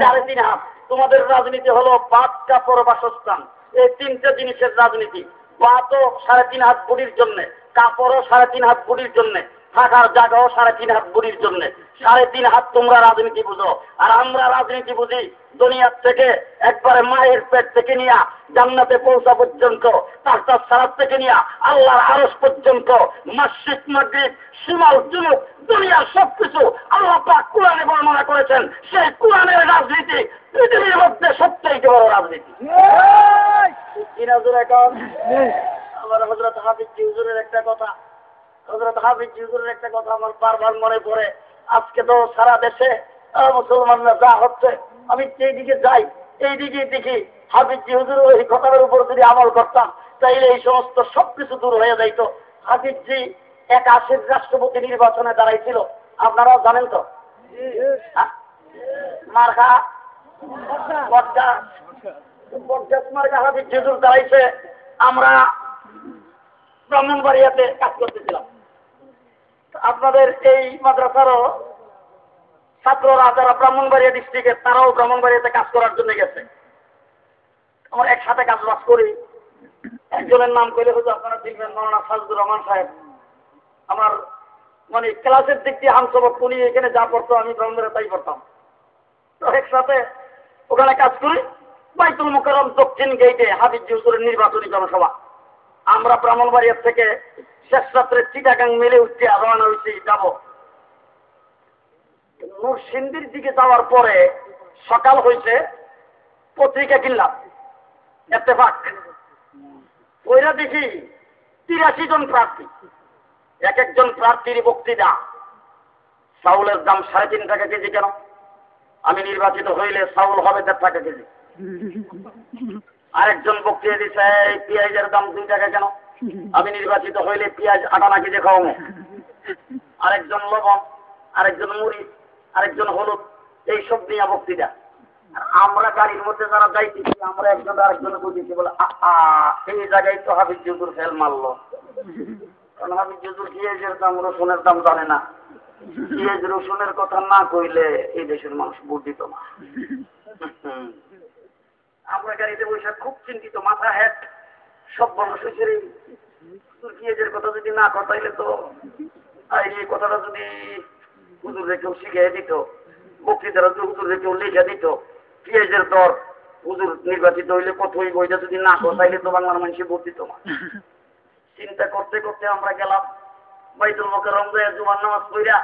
সাড়ে তিন হাত। তোমাদের রাজনীতি হলো বাদ কাপড় বাসস্থান এই তিনটে জিনিসের রাজনীতি। বাতও সাড়ে তিন হাত বুড়ির জন্য কাপড়ও সাড়ে তিন হাত বুড়ির জন্য থাকার জায়গাও সাড়ে তিন হাত বুড়ির জন্য। সাড়ে তিন হাত তোমরা রাজনীতি বুঝো। আর আমরা রাজনীতি বুঝি দুনিয়ার থেকে একবারে মায়ের পেট থেকে নিয়ে জান্নাতে পৌঁছা পর্যন্ত তার সারাত থেকে নিয়ে আল্লাহর আরস পর্যন্ত মসজিদ মসজিদ সীমাল জুনুক দুনিয়ার সবকিছু আল্লাহ পাক কোরআনে বর্ণনা করেছেন। সেই কোরআনের রাজনীতি পৃথিবীর মধ্যে সবচেয়ে বড় রাজনীতি। এখন? আমার হজরত হাফিজ হুজুরের একটা কথা। হজরত হাফিজ একটা কথা আমার বারবার মনে পড়ে। আজকে তো সারা দেশে মুসলমানরা যা হচ্ছে, আমি যেই এই দিকে দেখি হাফিজ কথার উপর যদি আমল করতাম, তাইলে এই সমস্ত সবকিছু দূর হয়ে যাইত। হাফিজজি এক আশির রাষ্ট্রপতি নির্বাচনে দাঁড়াইছিল। আপনারাও জানেন তো? মার্কা? হাফিজ দাঁড়াইছে। আমরা ব্রাহ্মণবাড়িয়াতে কাজ করতেছিলাম। আপনাদের এই মাদ্রাসারও ছাত্ররা যারা ব্রাহ্মণবাড়িয়া ডিস্ট্রিক্টের তারাও ব্রাহ্মণবাড়িয়াতে কাজ করার জন্য গেছে। আমার একসাথে কাজ বাজ করি। একজনের নাম কইলে হয়তো আপনারা দেখবেন মৌলানা সাজদুর রহমান সাহেব। আমার মানে ক্লাসের দিক দিয়ে হামসবক উনি এখানে যা পড়তো আমি ব্রাহ্মণবাড়িয়া তাই পড়তাম। তো একসাথে ওখানে কাজ করি। বাইতুল মুকাররম দক্ষিণ গেটে হাবিজ হুজুরের নির্বাচনী জনসভা। আমরা ব্রাহ্মণবাড়িয়ার থেকে শেষ রাত্রে চিটাগাং মেলে উঠতে রওনা হয়েছি, যাব। নরসিংদীর দিকে যাওয়ার পরে সকাল হয়েছে, পত্রিকা কিনলাম, এত্তেফাক। ওইরা দেখি তিরাশি জন প্রার্থী, এক একজন প্রার্থীর বক্তৃতা। চাউলের দাম সাড়ে তিন টাকা কেজি কেন? আমি নির্বাচিত হইলে চাউল হবে দেড় টাকা কেজি। আরেকজন বক্তৃতা দিচ্ছে এই পেঁয়াজের দাম দুই টাকা কেন? আমি নির্বাচিত হইলে পেঁয়াজ আটা না কেজি খাওয়াবো? আরেকজন লবণ আরেকজন মুড়ি আরেকজন হলুদ এইসব নিয়ে বক্তৃতা। আমরা গাড়ির মধ্যে যারা যাইতেছি আমরা একজন আরেকজন বুঝেছি বলে আ, আ, এই জায়গায় তো হাবিজ জুজুর ফেল মারলো। কারণ হাবিজ জুজুর পেঁয়াজের দাম রসুনের দাম জানে না। পেঁয়াজ রসুনের কথা না কইলে এই দেশের মানুষ দিত না। হুম। আমরা গাড়িতে বসে খুব চিন্তিত, মাথা হ্যাট সব মানুষের পেঁয়াজের কথা যদি না কথাইলে তো এই কথাটা যদি হুজুরে কেউ শিখিয়ে দিত, বক্তৃতারা যদি হুজুরে কেউ লিখে দিত পেঁয়াজের দর? হুজুর নির্বাচিত হইলে কত হইব যদি না কথাইলে তো বাংলার মানুষের ভোট চিন্তা করতে করতে আমরা গেলাম, বাইতুল মোকাররম যায় জুমার নামাজ পড়া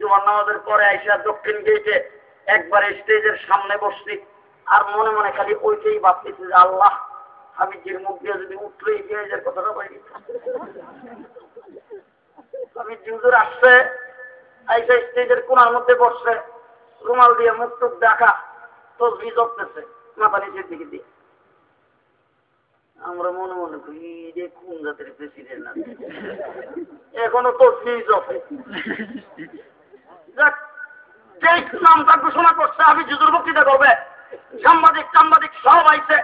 জুমার নামাজের পরে আইসা দক্ষিণ গেটে একবারে স্টেজের সামনে বসছি। আর মনে মনে খালি ওইটাই ভাবতেছি যে আল্লাহ আমি যে মুখ দিয়ে যদি উঠলেই পেঁয়াজের কথাটা পাই আমি জিউজুর আসছে আইসা স্টেজের কোনার মধ্যে বসছে রুমাল দিয়ে মুখ টুক দেখা তসবি জপতেছে মাথা নিচের দিকে দিয়ে। আমরা মনে মনে করি রে কোন জাতের প্রেসিডেন্ট আছে এখনও তসবি জপে। যাক, যেই নামটা ঘোষণা করছে আমি জুজুর বক্তৃতা করবে। সাংবাদিক সাংবাদিক সব আইছে।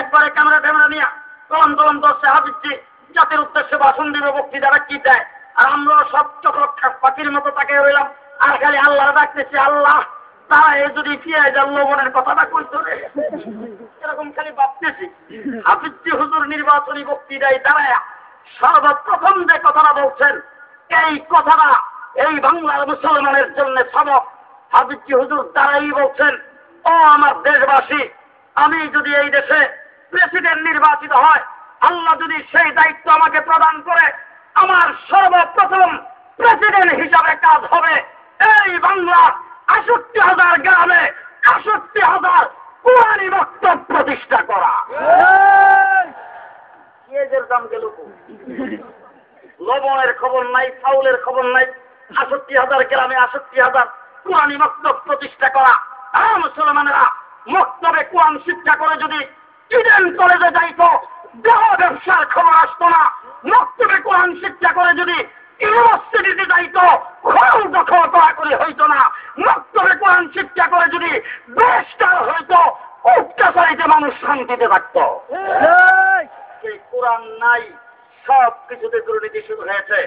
একবারে ক্যামেরা ট্যামেরা নিয়ে কলম কলম ধরছে হাবিজি জাতির উদ্দেশ্যে ভাষণ দিবে বক্তৃতারা কি দেয়? আর আমরা সব চক্র পাখির মতো তাকে রইলাম। আর খালি আল্লাহ ডাকতেছি, আল্লাহ তারা কথাটা কইতো রে। এরকম খালি ভাবতেছি। হাফিজি হুজুর নির্বাচনী বক্তৃতায় দাঁড়ায় সর্বপ্রথম যে কথাটা বলছেন, এই কথাটা এই বাংলার মুসলমানের জন্য সবক। হাফিজি হুজুর দ্বারাই বলছেন ও আমার দেশবাসী আমি যদি এই দেশে প্রেসিডেন্ট নির্বাচিত হয় আল্লাহ যদি সেই দায়িত্ব আমাকে প্রদান করে আমার সর্বপ্রথম প্রেসিডেন্ট হিসাবে কাজ হবে। এই বাংলা আষট্টি হাজার গ্রামে আষট্টি হাজার কুয়ারি বক্তব্য প্রতিষ্ঠা করা। লবণের খবর নাই চাউলের খবর নাই আষট্টি হাজার গ্রামে আষট্টি হাজার কোরআনী মক্তব প্রতিষ্ঠা করা। মুসলমানেরা মক্তবে কোরআন শিক্ষা করে যদি ইডেন কলেজে যাইতো দেহ ব্যবসার খবর আসতো না। মক্তবে কোরআন শিক্ষা করে যদি ইউনিভার্সিটিতে যাইতো খরচ দখল করা করে হইতো না। মক্তবে কোরআন শিক্ষা করে যদি বেস্টার হইতো অত্যাচারিতে মানুষ শান্তিতে থাকতো। কোরআন নাই। সব কিছুতে দুর্নীতি শুরু হয়েছে।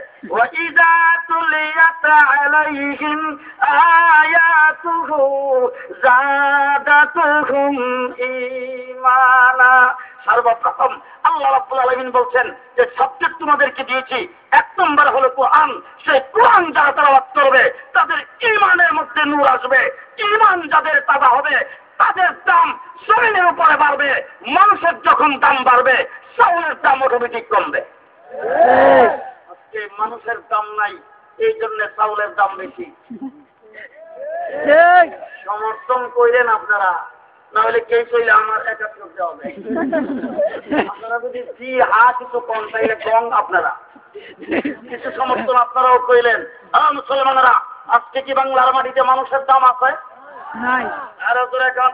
সর্বপ্রথম আল্লাহ রাব্বুল আলামিন বলছেন যে সাবজেক্ট তোমাদেরকে দিয়েছি এক নম্বর হলো কোরআন। সেই কোরআন যারা তেলাওয়াত করবে, তাদের ঈমানের মধ্যে নূর আসবে। ঈমান যাদের তাজা হবে, তাদের দাম জমিনের উপরে বাড়বে। মানুষের যখন দাম বাড়বে, চাউলের দাম অটোমেটিক কমবে। আজকে মানুষের দাম নাই এই জন্য চাউলের দাম বেশি। সমর্থন কইলেন আপনারা না হলে কে চইলে আমার একা করতে হবে। আপনারা যদি জি হা কিছু কম চাইলে কম আপনারা। কিছু সমর্থন আপনারাও কইলেন। মুসলমানেরা আজকে কি বাংলার মাটিতে মানুষের দাম আছে? এখন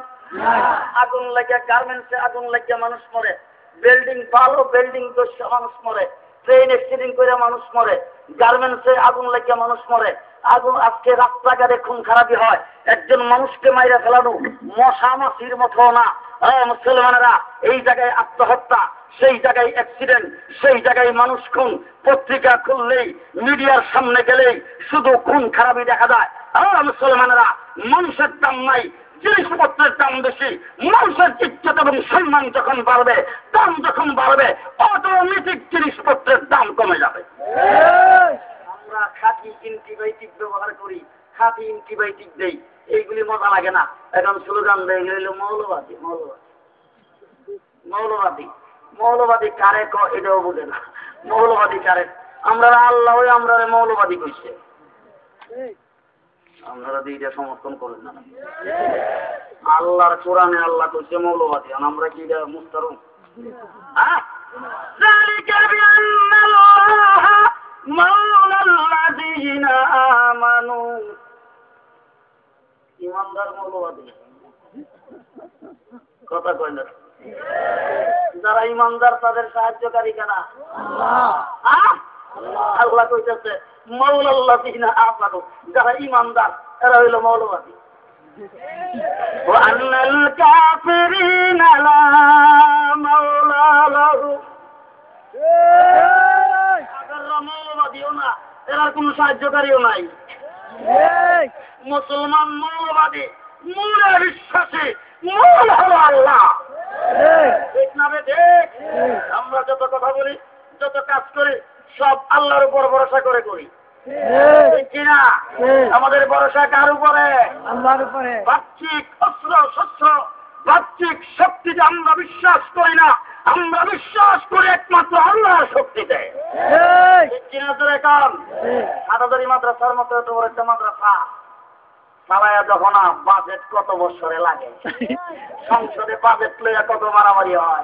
আগুন লাগিয়া গার্মেন্টসে আগুন লাগিয়া মানুষ মরে। বিল্ডিং ভালো বিল্ডিং দোষে মানুষ মরে। ট্রেন অ্যাক্সিডেন্ট করে মানুষ মরে। গার্মেন্টসে আগুন লাগিয়া মানুষ মরে। আগুন আজকে রাস্তাঘাটে খুন খারাপি হয়। একজন মানুষকে মাইরা ফেলানো মশা মাছির মতো না। মুসলমানেরা, এই জায়গায় আত্মহত্যা, সেই জায়গায় অ্যাক্সিডেন্ট সেই জায়গায় মানুষ খুন। পত্রিকা খুললেই, মিডিয়ার সামনে গেলেই শুধু খুন খারাপই দেখা যায়। মুসলমানেরা, মানুষের দাম নাই। জিনিসপত্রের দাম বেশি। মানুষের ইচ্ছা এবং সম্মান যখন বাড়বে দাম যখন বাড়বে অটোমেটিক জিনিসপত্রের দাম কমে যাবে। আমরা খাঁটি অ্যান্টিবায়োটিক ব্যবহার করি খাঁটি অ্যান্টিবায়োটিক দেই। এইগুলি মজা লাগে না। এখন স্লোগান দেয় এগুলি হলো মৌলবাদী মৌলবাদী। মৌলবাদী। মৌলবাদী কারে ক এটাও বুঝে না। মৌলবাদী কারে? আমরা আল্লাহ আমরা মৌলবাদী কইছে। আপনারা দিটা সমর্থন করেন না আল্লাহর কোরআনে আল্লাহ কইছে মৌলবাদী আর আমরা কি এটা মুস্তারুম হ্যাঁ? ذلك بأن الله مولى الذين آمنوا ইমানদার মৌলবাদী কথা কয় না যারা ইমানদার তাদের সাহায্যকারী কেনা আহ? আল্লাহ কইতেছে মৌলাল্লাযীনা আমানু যারা ইমানদার এরা হইল মৌলবাদী وأن الكافرين لا مولى لهم এরা মৌলবাদীও না এরা কোনো সাহায্যকারীও নাই মুসলমান মৌলবাদী মূলে বিশ্বাসী মূল হলো আল্লাহ ঠিক না বে ঠিক আমরা যত কথা বলি যত কাজ করি সব আল্লাহর উপর ভরসা করে করি ঠিক কিনা আমাদের ভরসা কার উপরে? বাহ্যিক অস্ত্র শস্ত্র বাহ্যিক শক্তিতে আমরা বিশ্বাস করি না। আমরা বিশ্বাস করি একমাত্র আল্লাহর শক্তিতে। হাটাদারি মাদ্রাসার মতো এত বড় একটা মাদ্রাসা। চালায়া যখন বাজেট কত বছরে লাগে। সংসদে বাজেট লইয়া কত মারামারি হয়।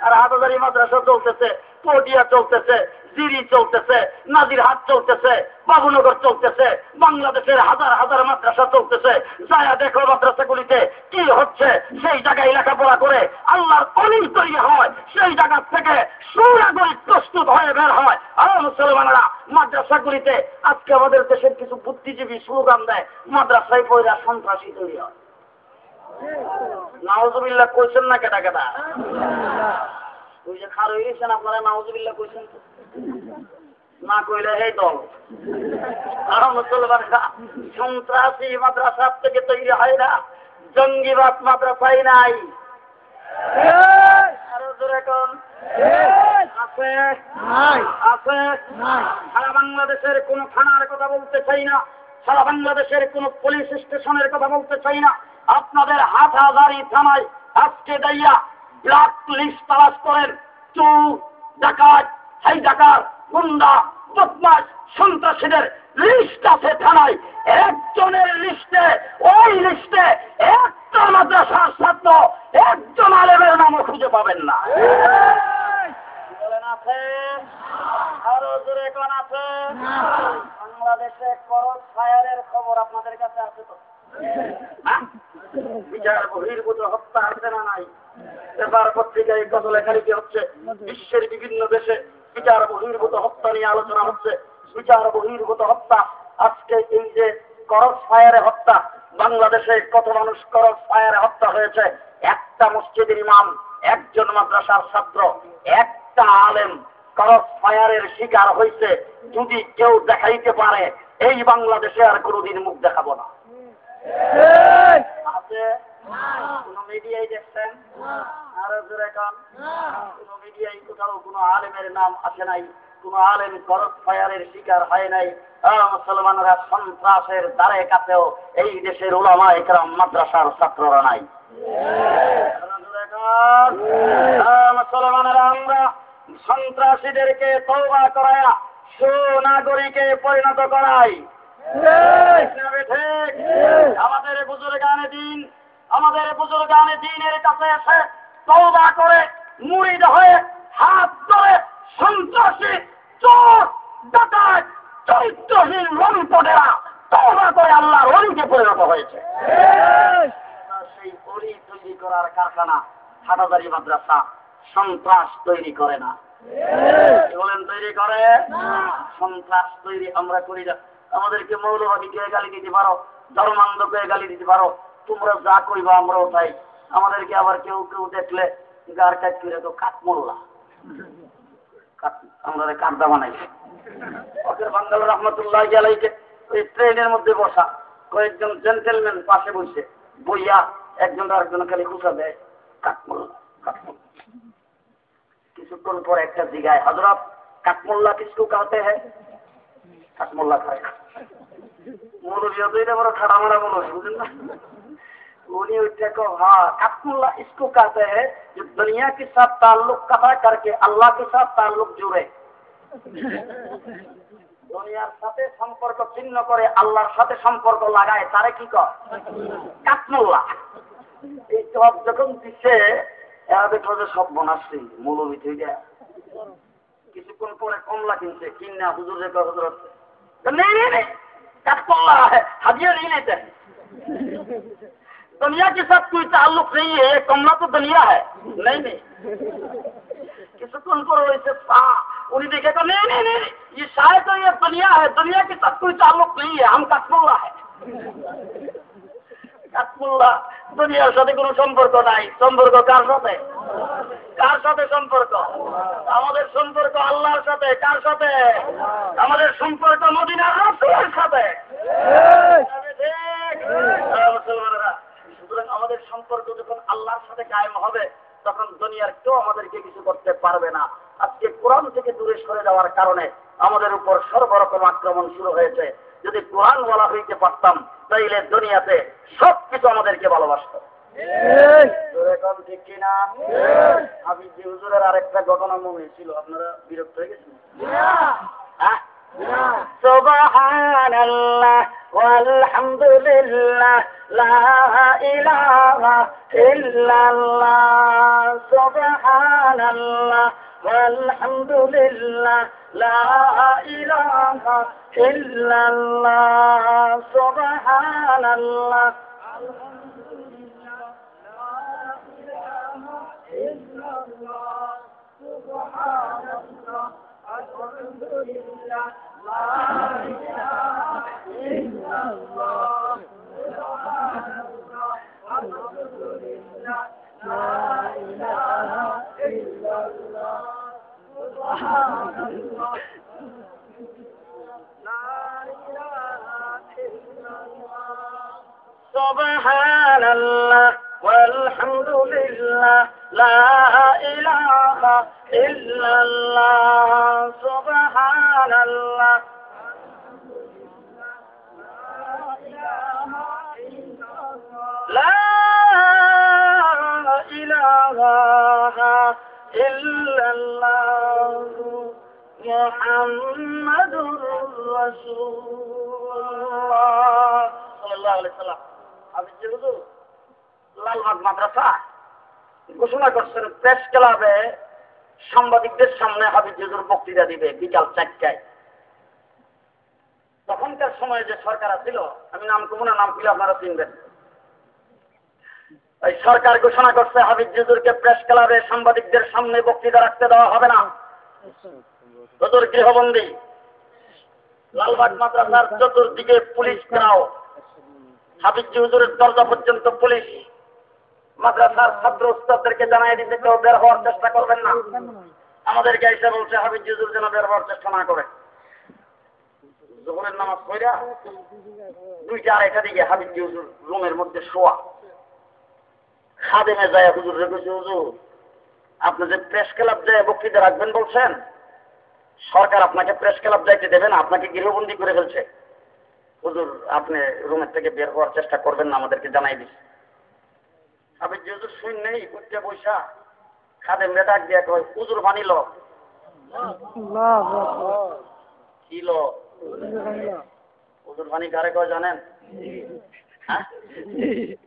আর হাটাদারি মাদ্রাসা চলতেছে। পটিয়া চলতেছে, জিরি চলতেছে নাদির হাট চলতেছে, বাবুনগর চলতেছে, বাংলাদেশের হাজার হাজার মাদ্রাসা চলতেছে। যায়া দেখো মাদ্রাসাগুলিতে কি হচ্ছে, সেই জায়গায় লেখাপড়া করে আল্লাহর অলিম তৈরি হয়, সেই জায়গা থেকে সুরাগরি প্রস্তুত হয়ে বের হয়। আর মুসলমানরা মাদ্রাসাগুলিতে আজকে আমাদের দেশের কিছু বুদ্ধিজীবী স্লোগান দেয়, মাদ্রাসায় পয়রা সন্ত্রাসী তৈরি হয়। নাওজবিল্লা কইছেন না কেটা কেটা? ওই যে খার হয়ে গেছেন আপনারা নাওজবিল্লা কইছেন তো। না কইলে এই দল। আর মুসলমানরা সন্ত্রাসী মাদ্রাসা থেকে তৈরি হয় না জঙ্গিবাদ মাদ্রাসাই নাই। আরও জোরে কোন আছে? আছে? সারা বাংলাদেশের কোন থানার কথা বলতে চাই না সারা বাংলাদেশের কোন পুলিশ স্টেশনের কথা বলতে চাই না। আপনাদের হাত হাজারি থানায় আজকে দাইয়া ব্ল্যাক লিস্ট তালাশ করেন। চোর ডাকাত, হাই ডাকাত, গুন্ডা বদমাস সন্ত্রাসীদের লিস্ট আছে থানায়। একজনের লিস্টে ওই লিস্টে একটা মাদ্রাসার ছাত্র, একজন আলেমের নামও খুঁজে পাবেন না। বাংলাদেশে করজ ফায়ারের খবর আপনাদের কাছে আছে তো? বিচার বহির্ভূত হত্যা নাই? হচ্ছে? বিশ্বের বিভিন্ন দেশে বিচার বহির্ভূত হত্যা নিয়ে আলোচনা হচ্ছে। বিচার বহির্ভূত হত্যা, আজকে এই যে করজ ফায়ারে হত্যা, বাংলাদেশে কত মানুষ করজ ফায়ারে হত্যা হয়েছে? একটা মসজিদের ইমাম, একজন মাদ্রাসার ছাত্র, একটা আলেম করজ ফায়ারের শিকার হয়েছে যদি কেউ দেখাইতে পারে, এই বাংলাদেশে আর কোনোদিন মুখ দেখাবো না। আছে? কোন মিডিয়ায় দেখছেন? আরও জোরে কান। কোন মিডিয়ায় কোথাও কোনো আলেমের নাম আসে নাই। কোন আলেম করজ ফায়ারের শিকার হয় নাই। মুসলমানরা সন্ত্রাসের দ্বারে কাছেও এই দেশের ওলামা একরাম মাদ্রাসার ছাত্ররা নাই। আরও জোরে মুসলমানেরা আমরা সন্ত্রাসীদেরকে তৌবা করায়া সুনাগরিকে পরিণত করাই। আমাদের বুজুর্গানে দিন আমাদের বুজুর্গানে দিনের কাছে এসে তৌবা করে মুড়িদ হয়ে হাত ধরে সন্ত্রাসী চোর ডাকাত চরিত্রহীন লম্পটেরা তৌবা করে আল্লাহর অলিকে পরিণত হয়েছে। সেই অলি তৈরি করার কারখানা হাটাদারি মাদ্রাসা সন্ত্রাস তৈরি করে না। বলেন তৈরি করে? সন্ত্রাস তৈরি আমরা করি না। আমাদেরকে মৌলবাদীকে গালি দিতে পারো, ধর্মান্ধকে গালি দিতে পারো, তোমরা যা কইবা আমরাও তাই। আমাদেরকে আবার কেউ কেউ দেখলে গার কাট করে তো কাঠ মোল্লা আমরা বানাই ওদের বাঙ্গাল রহমতুল্লাহ জালাইকে ওই ট্রেনের মধ্যে বসা, কয়েকজন জেন্টেলম্যান পাশে বসে, বইয়া একজন আরেকজন খালি খুশা দেয় কাঠমোল্লা কাঠমোল্লা কিছুক্ষণ পর একটা জিগায় হজরত কাঠমোল্লা কিছু কাহতে হ্যাঁ? কাঠমোল্লা খায় মৌলবিয়া তো এটা বড় ঠাড়া মারা মনে বুঝলেন না उन्हीं उठे को हाँ अब्दुल्ला इसको कहते हैं जो दुनिया के साथ ताल्लुक कथा करके अल्लाह के साथ ताल्लुक जुड़े দুনিয়ার সাথে সম্পর্ক ছিন্ন করে আল্লাহর সাথে সম্পর্ক লাগায় তারে কি কর কাতমোল্লা এই সব যখন দিচ্ছে এরা দেখলো যে সব বনাচ্ছি মৌলবি থেকে কিছুক্ষণ পরে কমলা কিনছে কিনা হুজুর রেখে হুজুর नहीं नहीं नहीं कटकोला है हजिया नहीं लेते। हैं दुनिया के साथ कोई ताल्लुक नहीं है कमला तो दुनिया है। नहीं नहीं। किसी को उनको उन्हें देखे तो नहीं नहीं नहीं। ये शायद तो ये दुनिया है, दुनिया के साथ कोई ताल्लुक नहीं है, हम कटकोला है। কাতমুল্লা দুনিয়ার সাথে কোনো সম্পর্ক নাই। সম্পর্ক কার সাথে? কার সাথে সম্পর্ক? আমাদের সম্পর্ক আল্লাহর সাথে কার সাথে? আমাদের সম্পর্ক মদিনার রাসূলের সাথে? হ্যাঁ, সুতরাং আমাদের সম্পর্ক যখন আল্লাহর সাথে কায়েম হবে তখন দুনিয়ার কেউ আমাদেরকে কিছু করতে পারবে না। আজকে কোরআন থেকে দূরে সরে যাওয়ার কারণে আমাদের উপর সর্বরকম আক্রমণ শুরু হয়েছে। যদি কোরআন বলা হইতে পারতাম তাইলে দুনিয়াতে সব কিছু আমাদেরকে ভালোবাসত। ঘোষণা করছেন, প্রেস ক্লাবে সাংবাদিকদের সামনে হাবিজ হুজুর বক্তৃতা দিবে বিকাল চারটায়। তখনকার সময়ে যে সরকার ছিল আমি নাম কমু না, নাম খুলে আপনারা চিনবেন। এই সরকার ঘোষণা করছে হাবিজ জুজুরকে প্রেস ক্লাবে সাংবাদিকদের সামনে বক্তৃতা রাখতে দেওয়া হবে না। গৃহবন্দী, লালবাগ মাদ্রাসার চতুর্দিকে পুলিশ ঘেরাও হাবিজ হুজুরের দরজা পর্যন্ত পুলিশ, মাদ্রাসার ছাত্র উস্তাদদেরকে জানাই দিতে কেউ বের হওয়ার চেষ্টা করবেন না। আমাদেরকে এসে বলছে হাবিজ হুজুর যেন বের হওয়ার চেষ্টা না করে। জোহরের নামাজ দুইটা আড়াইটা দিকে হাবিজ হুজুর রুমের মধ্যে শোয়া। খাদেমে যায়, হুজুর রেখেছে হুজুর, আপনি যে প্রেস ক্লাব যায় বক্তৃতা রাখবেন বলছেন, সরকার আপনাকে প্রেস ক্লাব যাইতে দেবে না, আপনাকে গৃহবন্দী করে ফেলছে। হুজুর আপনি রুমের থেকে বের হওয়ার চেষ্টা করবেন না আমাদেরকে জানাই দিস আমি যেহেতু শুন নেই উঠতে বৈশা খাদেম রে ডাক দিয়া কয় হুজুর বানিল আল্লাহ কিল হুজুর বানি কারে কয় জানেন? হ্যাঁ?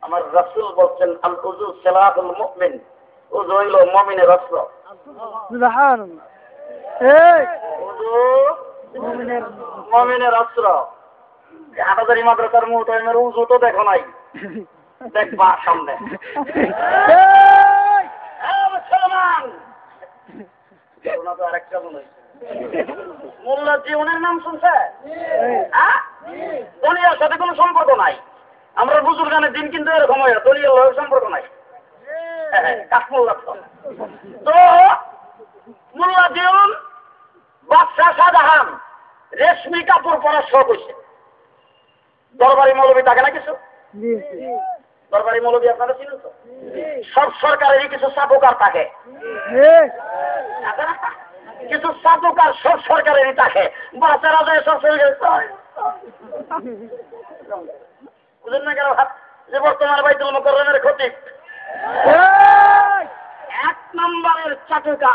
আমার রাসূল বলছেন আল উজু সালাতুল মুমিন। উজু হইল মুমিনের অস্ত্র সুবহানাল্লাহ। এই! উজু মুমিনের হাটাজারি মাদ্রাসার মুহূর্তের উজু তো দেখো নাই। দেখবা সামনে। হ্যাঁ, মুসলমান! ওনা আরেকটা মনে মোল্লা জীবনের নাম শুনছে? হ্যাঁ? দুনিয়ার সাথে কোনো সম্পর্ক নাই। আমরা বুজুর গানের দিন কিন্তু এরকম হয় না। দুনিয়ার সম্পর্ক নাই। হ্যাঁ, কাশ্মোল্লা তো। তো মোল্লা জীবন বাদশাহ শাহজাহান রেশমি কাপড় পরার শখ হয়েছে। দরবারি মৌলবী থাকে না কিছু? দরবারি মৌলবী আপনারা চিনেন তো? সব সরকারেরই কিছু চাপকার থাকে। কিছু চাপকার সব সরকারেরই থাকে। বাচ্চারা যায় সব চলে গেছে। বুঝলেন না কেন যে বর্তমান বাইতুল মোকরমের ক্ষতি। এক নম্বরের চাটুকা।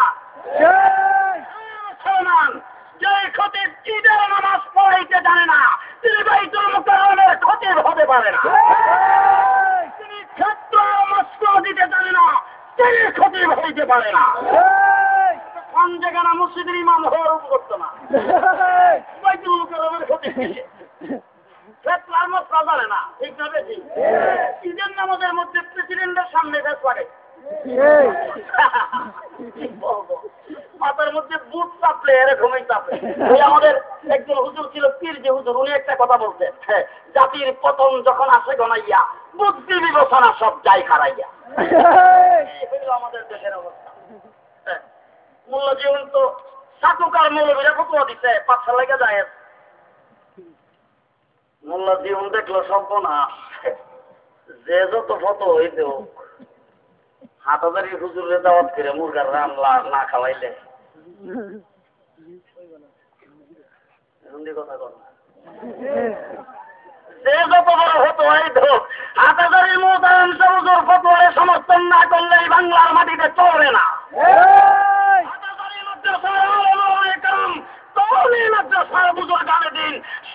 যে খতিব ঈদের নামাজ পড়াইতে জানে না? তিনি বাইতুল মোকরমের খতিব হতে পারে না। তিনি ছাত্র মস্ক দিতে জানে না তিনি খতিব হইতে পারে না। কোন জায়গায় না মসজিদের ইমাম হওয়ার উপযুক্ত না। বাইতুল মোকরমের খতিব ফেতলার মশলা জানে না ঠিক না বেশি ঈদের নামাজের মধ্যে প্রেসিডেন্টের সামনে করে বলব? মাথার মধ্যে বুট চাপলে এরকমই চাপলে আমাদের একজন হুজুর ছিল পীর যে হুজুর উনি একটা কথা বলতেন হ্যাঁ, জাতির পতন যখন আসে গনাইয়া বুদ্ধি বিবেচনা সব যাই হইল আমাদের দেশের অবস্থা। হ্যাঁ, মূল্য জীবন তো সাতুকার মৌলবীরা ফতুয়া দিছে পাঁচশো লেগে যায়। মোল্লা জীবন দেখল সর্বনাশ। যে যত ফটো হই দেও হাত হাজারি দাওয়াত করে মুরগার না খাওয়াইলে। হিন্দি কথা কর যে যত বড় হতো মোতারাম সমর্থন না করলে এই বাংলার মাটিতে চলবে না।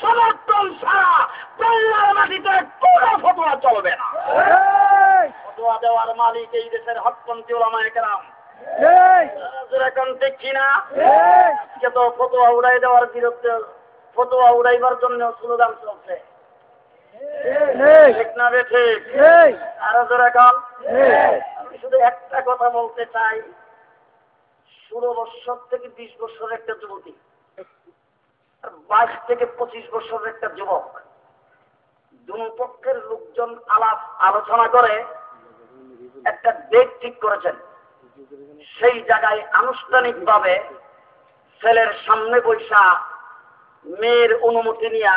সমর্থন ছাড়া বাংলার মাটিতে কোনো ফটোয়া চলবে না। ফটোয়া দেওয়ার মালিক এই দেশের হকপন্থী ওলামায়ে কেরাম। এই। এখন দেখছি না আজকে তো ফটোয়া উড়াই দেওয়ার বিরুদ্ধে ফটোয়া উড়াইবার জন্য স্লোগান চলছে। ঠিক না বে ঠিক? আরও জোরে এখন আমি শুধু একটা কথা বলতে চাই। ষোলো বছর থেকে বিশ বছরের একটা যুবতী। আর বাইশ থেকে পঁচিশ বছরের একটা যুবক। দুই পক্ষের লোকজন আলাপ আলোচনা করে একটা ডেট ঠিক করেছেন। সেই জায়গায় আনুষ্ঠানিকভাবে ছেলের সামনে বৈশা মেয়ের অনুমতি নিয়া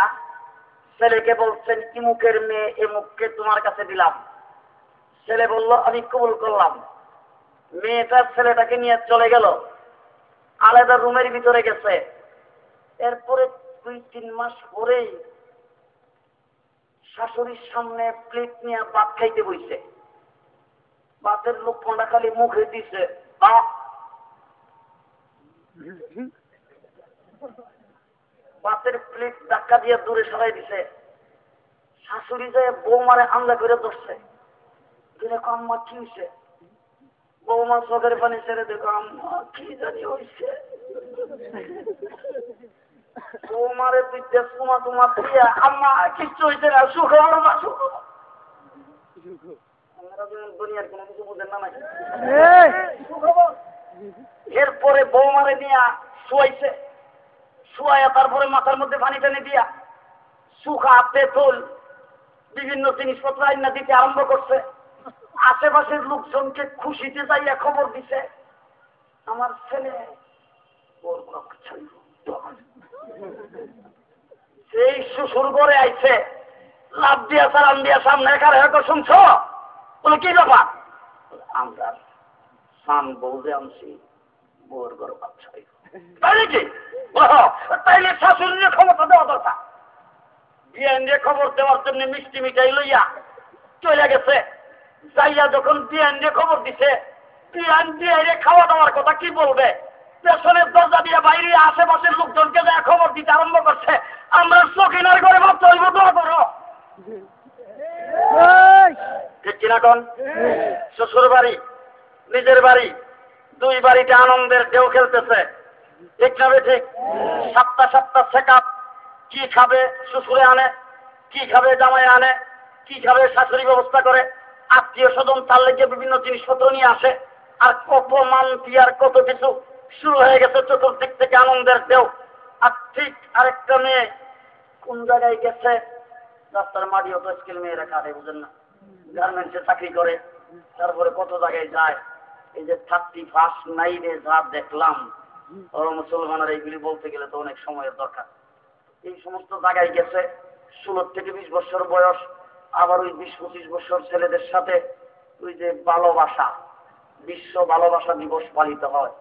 ছেলেকে বলছেন কি মুখের মেয়ে, এ মুখকে তোমার কাছে দিলাম। ছেলে বলল, আমি কবুল করলাম। মেয়েটা ছেলেটাকে নিয়ে চলে গেল। আলাদা রুমের ভিতরে গেছে। এরপরে দুই, তিন মাস পরেই শাশুড়ির সামনে প্লেট নিয়ে ভাত খাইতে বইছে। বাতের লক্ষণটা খালি মুখে দিছে? প্লেট ধাক্কা দিয়ে দূরে সরাই দিছে। শাশুড়ি যায় বৌমারে করে ধরছে। আম্মা, কি হয়েছে বৌমা চোখের পানি ছেড়ে দেখো আম্মা, কি জানি হয়েছে বৌমারে তুই তেসমা তোমার আম্মা, কিচ্ছু হয়েছে না বা সুখবর আপনারা যেমন দুনিয়ার কোনো এরপরে বৌমারে নিয়া শুয়াইছে। শুয়াইয়া তারপরে মাথার মধ্যে পানি টানি দিয়া সুখা পেতল বিভিন্ন জিনিসপত্র আইনা দিতে আরম্ভ করছে। আশেপাশের লোকজনকে খুশিতে যাইয়া খবর দিছে, আমার ছেলে সেই শ্বশুর ঘরে আইছে লাভ দিয়া, সালাম দিয়া, সামনে কার হয়তো শুনছো? বলে, কি ব্যাপার? আমরা সান বউজে আনছি, বউর ঘর বাচ্চা। তাই নাকি? তাইলে শাশুড়ির ক্ষমতা দেওয়া দরকার। দিয়ে খবর দেওয়ার জন্য মিষ্টি মিঠাই লইয়া চলে গেছে। যাইয়া যখন দিয়ে খবর দিছে দিয়ে এরে খাওয়া দাওয়ার কথা কি বলবে? পেছনের দরজা দিয়ে বাইরে আশেপাশের লোকজনকে যা খবর দিতে আরম্ভ করছে, আমরা সকিনার ঘরে ভাবতে হইব, দোয়া করো। ঠিক কিনা কন? শ্বশুর বাড়ি নিজের বাড়ি দুই বাড়িতে আনন্দের ঢেউ খেলতেছে। ঠিক না ঠিক? সাতটা সাতটা সেকাপ কি খাবে শ্বশুরে আনে কি খাবে জামাই আনে কি খাবে শাশুড়ি ব্যবস্থা করে আত্মীয় স্বজন তার লেগে বিভিন্ন জিনিসপত্র নিয়ে আসে আর কত মানতি আর কত কিছু শুরু হয়ে গেছে চতুর্দিক থেকে আনন্দের ঢেউ। আর ঠিক আরেকটা মেয়ে কোন জায়গায় গেছে? রাস্তার মাটিও তো স্কিল মেয়েরা কাঁদে বুঝেন না? গার্মেন্টসে চাকরি করে, তারপরে কত জায়গায় যায়? এই যে থার্টি ফার্স্ট নাইটে যা দেখলাম ও মুসলমানের এইগুলি বলতে গেলে তো অনেক সময়ের দরকার। এই সমস্ত জায়গায় গেছে, ষোলো থেকে বিশ বছর বয়স, আবার ওই বিশ পঁচিশ বছর ছেলেদের সাথে ওই যে ভালোবাসা বিশ্ব ভালোবাসা দিবস পালিত হয়।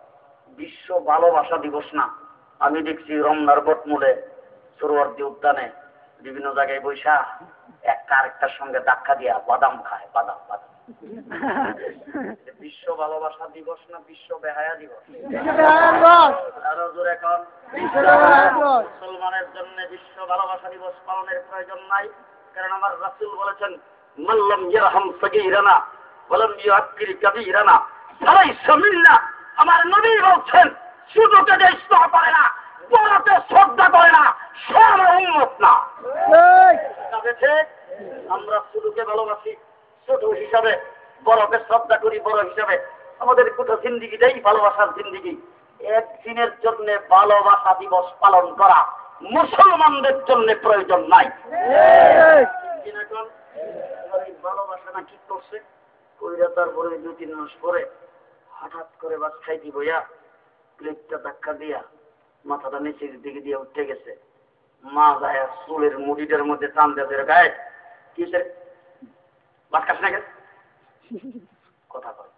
বিশ্ব ভালোবাসা দিবস না, আমি দেখছি রমনার বটমূলে সরোয়ার্দী উদ্যানে বিভিন্ন জায়গায় বৈশা একটা আরেকটার সঙ্গে ধাক্কা দিয়া বাদাম খায় বাদাম বাদাম। বিশ্ব ভালোবাসা দিবস না বিশ্ব বেহায়া দিবস? আরও জোরে এখন। মুসলমানের জন্য বিশ্ব ভালোবাসা দিবস পালনের প্রয়োজন নাই। কারণ আমার রাসুল বলেছেন মাল্লাম ইয়ারহাম সগীরানা ওয়ালাম ইউআক্কির কাবীরানা ফালাইসা মিন্না। আমার নবী বলছেন ছোটকে যে স্নেহ করে না বড়কে শ্রদ্ধা করে না সে আমার উন্মত না। আমরা ছোটকে ভালোবাসি ছোট হিসাবে বড়কে শ্রদ্ধা করি বড় হিসাবে। আমাদের গোটা জিন্দিগিটাই ভালোবাসার জিন্দিগি। একদিনের জন্য ভালোবাসা দিবস পালন করা মুসলমানদের জন্য প্রয়োজন নাই। ভালোবাসা না কি করছে? কইরা তারপরে দুই তিন মাস পরে হঠাৎ করে বাস খাইতি বইয়া প্লেটটা ধাক্কা দিয়া। মাথাটা নিচের দিকে দিয়ে উঠে গেছে। মা যায় চুলের মুড়িটার মধ্যে টান দিয়ে গায়ে খাস না গেছে কথা কয়।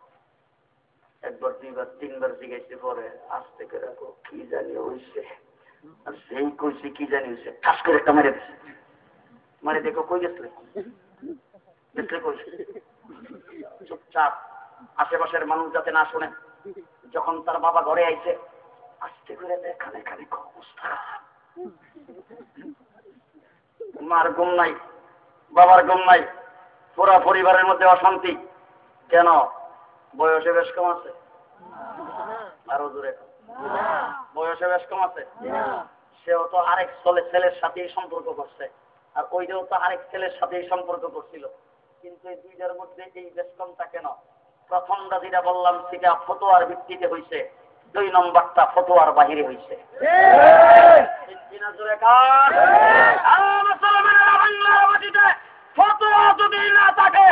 একবার, দুইবার, তিনবার পরে আসতে করে রাখো কি জানি আর সেই কইছে, কি জানি ঠাস করে একটা মেরে দিছে। দেখো কই গেছিলে? চুপচাপ, আশেপাশের মানুষ যাতে না শুনে, যখন তার বাবা ঘরে আইছে আস্তে করে অবস্থা মার নাই, বাবার নাই, পুরা পরিবারের মধ্যে অশান্তি। কেন? বয়সে বেশ কম আছে। আরও দূরে বয়সে বেশ কম আছে। সেও তো আরেক ছেলে, ছেলের সাথেই সম্পর্ক করছে। আর ওইটাও তো আরেক ছেলের সাথেই সম্পর্ক করছিল। কিন্তু এই দুইটার মধ্যে এই বেশকমটা কেন? প্রথমটা যেটা বললাম, সেটা ফতোয়ার ভিত্তিতে হয়েছে দুই নম্বরটা ফতোয়ার বাহিরে হয়েছে বাংলার মাটিতে ফতোয়া যদি না থাকে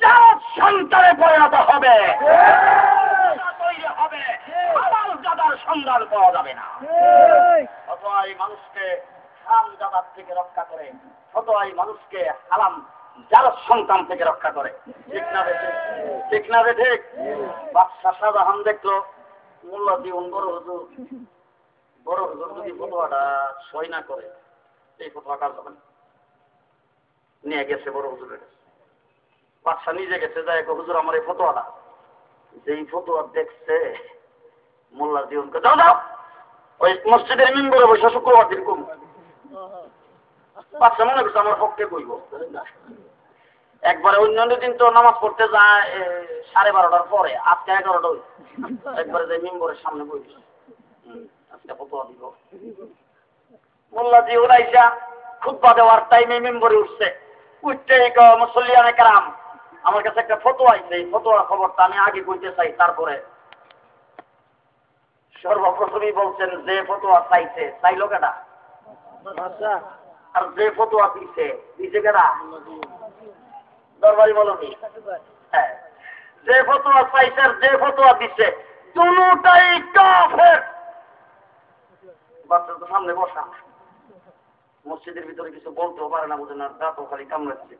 জাত সন্তানে পরিণত হবে। তৈরি হবে। হালাল জাদার সন্ধান পাওয়া যাবে না। এই এই মানুষকে হারাম জাদার থেকে রক্ষা করে এই মানুষকে হারাম যার সন্তান থেকে রক্ষা করে। ঠিক না রে ঠিক? ঠিক না রে ঠিক? বাদশাহ শাহজাহান দেখল মোল্লা জীবন বড় হুজুর। বড় হুজুর যদি ফটোয়াটা সই না করে এই ফটোয়াটা যাবে না। নিয়ে গেছে বড় হুজুরের কাছে নিজে গেছে যায় হুজুর আমার এই ফতোয়াটা। যেই ফতোয়া দেখছে মোল্লা জীবনকে যাও যাও। ওই মসজিদের মেম্বরে বসে শুক্রবার দিন কম বাচ্চা মনে করছে আমার পক্ষে কইব। একবারে অন্য দিন তো নামাজ পড়তে যায় সাড়ে বারোটার পরে আজকে এগারোটা একবারে যে মেম্বরের সামনে বইস আজকে ফতোয়া দিব। মোল্লা জি ওরাইসা খুদ্া দেওয়ার টাইমে মেম্বরে উঠছে। উঠতে মুসল্লিয়ানে কারাম আমার কাছে একটা ফটো আইছে এই ফটোর খবরটা আমি আগে কইতে চাই তারপরে। সর্বপ্রথমই বলছেন যে ফটোয়া চাইছে চাইলো কেটা আচ্ছা। আর যে ফটোয়া দিছে দিছে কেটা দরবারি হ্যাঁ। যে ফটোয়া চাইছে আর যে দিছে, দুটাই কাফের। বাচ্চা তো সামনে বসা। মসজিদের ভিতরে কিছু বলতেও পারে না, বুঝে না দাঁতও খালি কামড়াচ্ছে।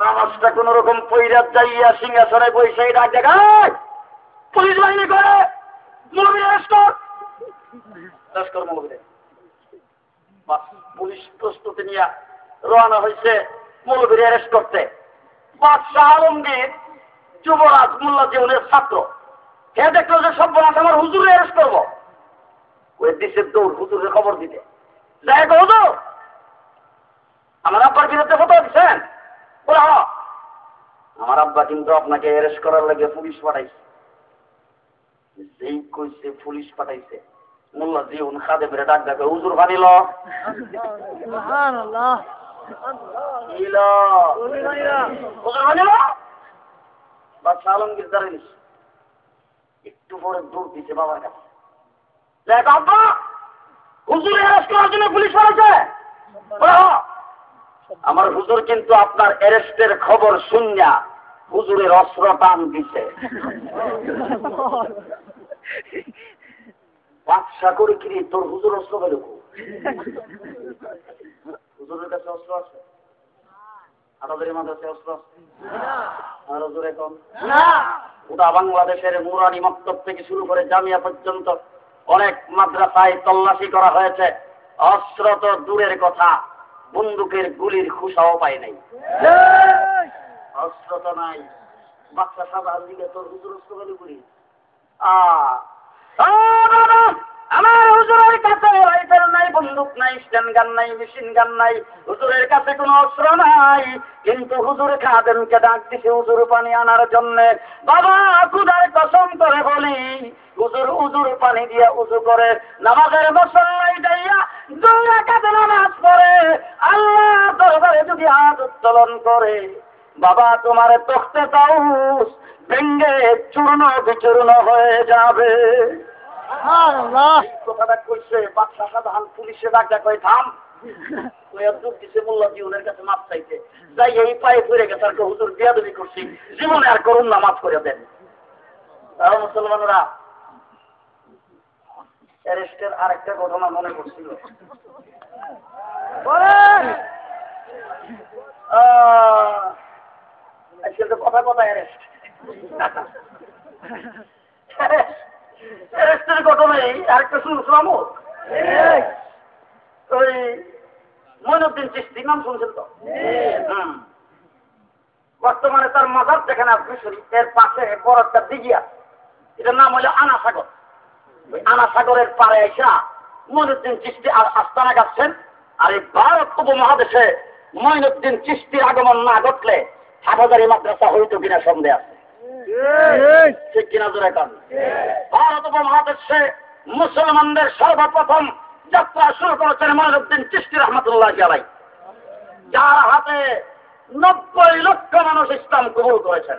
নামাজটা কোন রকম পইরা যাইয়া সিংহাসনে বসে ডাক দেখায় পুলিশ বাহিনী করে মুরগি অ্যারেস্ট কর অ্যারেস্ট মুরগি বাস পুলিশ প্রস্তুতি নিয়ে রওনা হয়েছে মৌলবীর অ্যারেস্ট করতে। বাদশাহ আলমগীর যুবরাজ মোল্লা জীবনের ছাত্র। হে দেখল যে সব বলাস আমার হুজুরে অ্যারেস্ট করব। ওই দেশের দৌড় হুজুরের খবর দিতে। যাই হুজুর, আমার আব্বার বিরুদ্ধে ফটো দিচ্ছেন? বলে হ আমার আব্বা কিন্তু আপনাকে অ্যারেস্ট করার লাগে পুলিশ পাঠাইছে। যেই কইছে পুলিশ পাঠাইছে। মোল্লা জীবন খাদে বেড়ে ডাক ইল হুজুর বানিল। বাদশাহ আলমগীর দাঁড়িয়ে একটু পরে দৌড় দিছে বাবার কাছে। দেখ আব্বা হুজুর অ্যারেস্ট করার জন্য পুলিশ পাঠাইছে আমার হুজুর কিন্তু আপনার অ্যারেস্টের খবর শুনিয়া হুজুরের অস্ত্র টান দিছে। বাদশা করে কিরে তোর হুজুর অস্ত্র পেল হুজুরের কাছে অস্ত্র আছে? আমাদের মাদ্রাসায় অস্ত্র আছে? আর বাংলাদেশের মুরানি মক্তব থেকে শুরু করে জামিয়া পর্যন্ত অনেক মাদ্রাসায় তল্লাশি করা হয়েছে। অস্ত্র তো দূরের কথা বন্দুকের গুলির খুশাও পায় নাই। অস্ত্র তো নাই। বাচ্চা সাধারণ দিকে তোর হুজুর অস্ত্র গেলে গুলি আহ আমার হুজুরের কাছে রাইফেল নাই, বন্দুক নাই স্ট্যান্ড গান নাই, মেশিন গান নাই, হুজুরের কাছে কোনো অস্ত্র নাই। কিন্তু হুজুর খাদেমকে ডাক দিছে হুজুর পানি আনার জন্য। বাবা, খুদার কসম করে বলি, হুজুর উজুর পানি দিয়ে উজু করে, নামাজের মশলাই যাইয়া দুই রাকাতে নামাজ পড়ে, আল্লাহ দরবারে যদি হাত উত্তোলন করে, বাবা, তোমার তখতে তাউস ভেঙ্গে চূর্ণ বিচূর্ণ হয়ে যাবে। কথাটা কইছে সাধারণ পুলিশে ডাক থাম। যাই এই পায়ে পড়ে গেছে আর হুজুর বিয়াদবি করছি। জীবনে আর করুন না মাফ করে দেন। তারা মুসলমানরা অ্যারেস্টের আরেকটা ঘটনা মনে করছিল কথা কথা অ্যারেস্ট? অ্যারেস্টের ঘটনাই আরেকটা শুনছিলাম ওই মইনুদ্দিন চিস্তি নাম শুনছেন তো? হুম। বর্তমানে তার মাজার যেখানে আপনি শরীফ এর পাশে বড় একটা দিঘি আছে এটার নাম হলো আনা সাগর ওই আনা সাগরের পাড়ে এসা মইনুদ্দিন চিস্তি আর আস্তানা গাচ্ছেন আর এই ভারত উপমহাদেশে মইনুদ্দিন চিস্তির আগমন না ঘটলে হাটহাজারি মাদ্রাসা হইতো কিনা সন্দেহ আছে। ঠিক কিনা জোরে কান? ভারত উপমহাদেশে মুসলমানদের সর্বপ্রথম যাত্রা শুরু করেছেন মহিনুদ্দিন চিস্তি রহমতুল্লাহ আলাই যার হাতে নব্বই লক্ষ মানুষ ইসলাম কবুল করেছেন।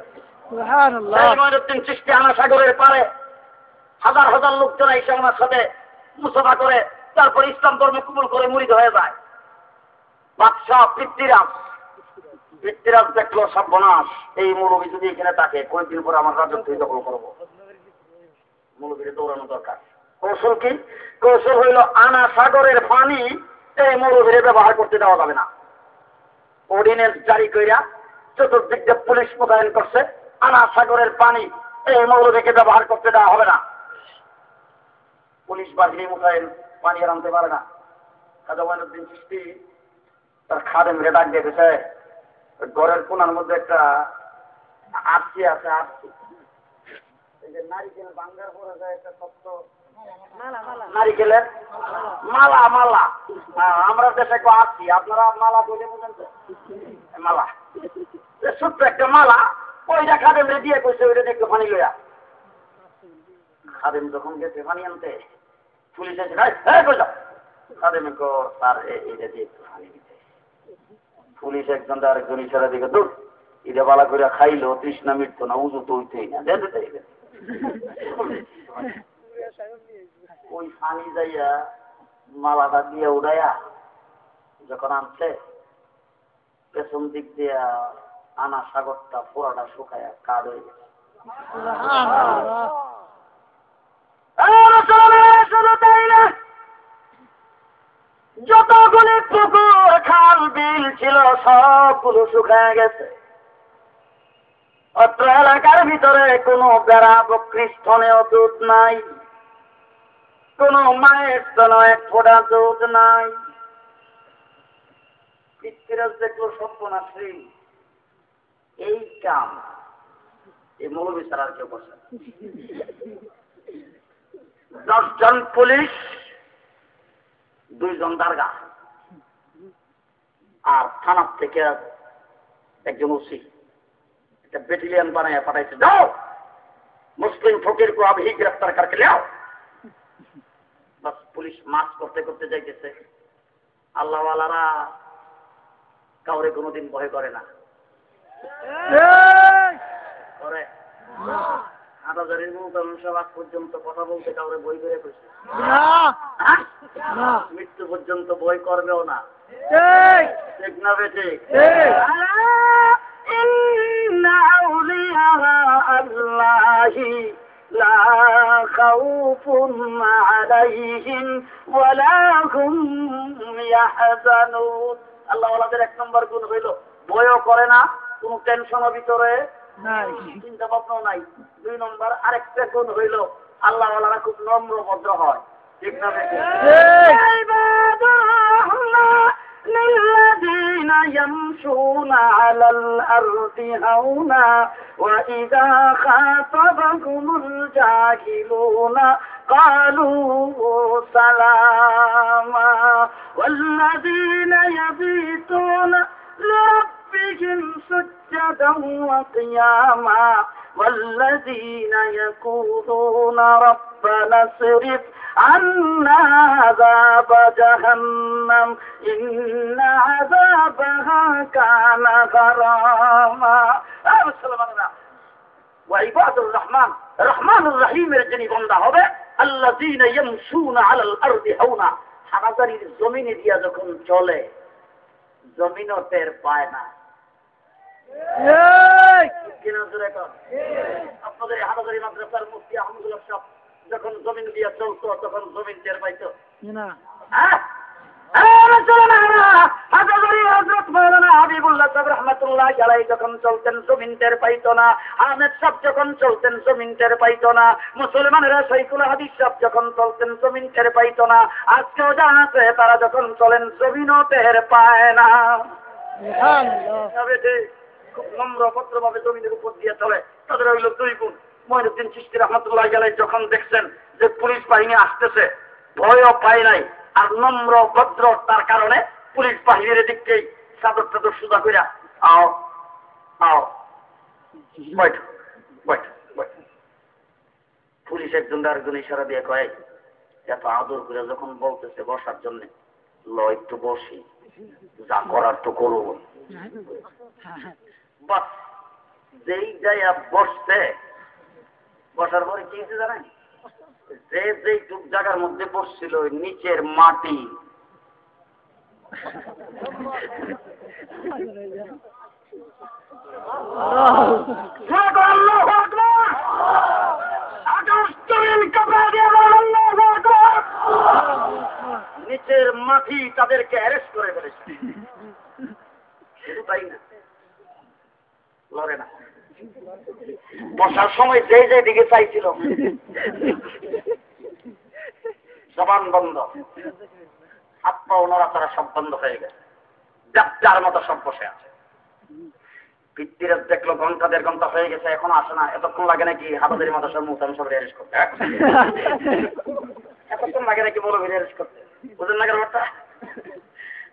মহিনুদ্দিন চিস্তি আনা সাগরের পারে হাজার হাজার লোকজন এসে ওনার সাথে মুসফা করে তারপর ইসলাম ধর্ম কবুল করে মুড়িদ হয়ে যায়। বাদশাহ পৃথ্বীরাজ পৃথ্বীরাজ দেখল সর্বনাশ। এই মৌলবী যদি এখানে থাকে, কয়েকদিন পরে আমার রাজত্ব দখল করব। মৌলবীরে দৌড়ানো দরকার। কৌশল কি? কৌশল হইল আনা সাগরের পানি, এই মৌলবীরে ব্যবহার করতে দেওয়া যাবে না। অর্ডিনেন্স জারি কইরা চতুর্দিক দিয়ে পুলিশ মোতায়েন করছে, আনা সাগরের পানি, এই মৌলবীকে ব্যবহার করতে দেওয়া হবে না। পুলিশ বাহিনী মোতায়েন পানি আনতে পারে না। খাজা মঈনুদ্দিন চিস্তি তার খাদেম রে ডাক দিয়ে গেছে ওই ঘরের কোনার মধ্যে একটা আরসি আছে যে নারিকেল বাঙ্গার পরে যায় একটা শক্ত নারিকেলের মালা। মালা হ্যাঁ, আমরা দেশে আছি আপনারা মালা বলে বুঝেন মালা। ছোট্ট একটা মালা ওইটা খাদেম রে দিয়ে কইছে ওইটা একটু পানি লইয়া। খাদেম যখন গেছে পানি আনতে পুলিশ এসে? খাদেম কো স্যার এ- এইটা দিয়ে একটু পানি দিতে। পুলিশ একজন আরেকজন ইশারা দিকে দূর এটা বালা করে খাইলো তৃষ্ণা মিটতো না উজু তো উঠতেই না। যেতে ওই পানি যাইয়া মালাটা দিয়ে উড়াইয়া যখন আনছে পেছন দিক দিয়া আনা সাগরটা পোড়াটা শুকায়া কাদ হয়ে গেছে। তাই না যতগুলি পুকুর খাল বিল ছিল, সবগুলো শুকায় গেছে। অত্র এলাকার ভিতরে কোনো বেড়া বকৃষ্ঠনেও দুধ নাই। কোন মায়ের স্তন এক ফোঁটা দুধ নাই। পৃথ্বীরাজ দেখল সপ্পনাশ্রী এই কাম এই মৌলবী আর কেউ বসে দশজন পুলিশ দুইজন দারগা। আর থানার থেকে একজন ওসি। একটা বেটালিয়ান বানায় পাঠাইছে যাও! মুসলিম ফকির কো আবহি গ্রেফতার করকে লিয়াও বাস পুলিশ মার্চ করতে করতে যাইতেছে। আল্লাহওয়ালারা কাউরে কোনোদিন ভয় করে না। করে। হাটাজারির মূল সমাজ পর্যন্ত কথা বলতে কাউরে বই করে কইছে না হ্যাঁ? না মৃত্যু পর্যন্ত বই করবেও না এই ঠিক না বেটে এই إن أولياء الله لا خوف عليهم ولا هم يحزنون আল্লাহ ওলাদের এক নম্বর গুণ হইল বয়ও করে না কোন টেনশনও ভিতরে নাই চিন্তা ভাবনাও নাই দুই নম্বর আরেকটা গুণ হইল আল্লাহ ওলারা খুব নম্র ভদ্র হয় ঠিক না বেটে এই عباد الرحمن الذين يمشون على الأرض هونا وإذا خاطبهم الجاهلون قالوا سلاما والذين يبيتون لربهم ربهم سجدا وقياما والذين يقولون ربنا اصرف عنا عذاب جهنم إن عذابها كان غراما. آه، وعباد الرحمن الرحمن الرحيم جني بندا هو الذين يمشون على الأرض هونا হানাজারির জমিনে দিয়া যখন جولي জমিনও টের পায় আপনাদের হানাজারি মাদ্রাসার মুফতি আহমদুল্লাহ সাহেব যখন জমিন দিয়া চলতো তখন জমিন টের পাইতো। মুসলমানেরা শৈকুল হাদিস সব যখন চলতেন জমিনটের পাইতো না। আজকেও যা আছে তারা যখন চলেন জমিনও টের পায় না। খুব নম্র ভদ্রভাবে জমিনের উপর দিয়ে চলে। তাদের হইল দুই গুণ। মহিনুদ্দিন চিস্তি রহমতুল্লাহ গেলে যখন দেখছেন যে পুলিশ বাহিনী আসতেছে, ভয়ও পায় নাই আর নম্র ভদ্র তার কারণে পুলিশ বাহিনীর দিককেই চাদর টাদর সুদা কইরা, আও আও, বৈঠ বৈঠ পুলিশ একজন আরেকজন ইশারা দিয়ে কয়, এত আদর করে যখন বলতেছে বসার জন্য, ল, একটু বসি, যা করার তো করব বাস, যেই যাইয়া বসছে, বসার পরে কি হয়েছে জানেন? যে যেই টুক জায়গার মধ্যে বসছিল নিচের মাটি! নিচের মাটি তাদেরকে অ্যারেস্ট করে ফেলেছে। শুধু তাই না লড়ে না। বসার সময় যে যে দিকে চাইছিল, জবান বন্ধ। হাত পা নড়াচড়া সব বন্ধ হয়ে গেছে। যার মতো সব বসে আছে। পিত্তিরা দেখল ঘণ্টা, দেড় ঘণ্টা হয়ে গেছে, এখন আসে না। এতক্ষণ লাগে নাকি হাবাদের মাদাসার মুহূর্তে সব রেয়ারেজ করতে। এতক্ষণ লাগে নাকি বলো রেয়ারেজ করতে। বুঝলেন না কেন?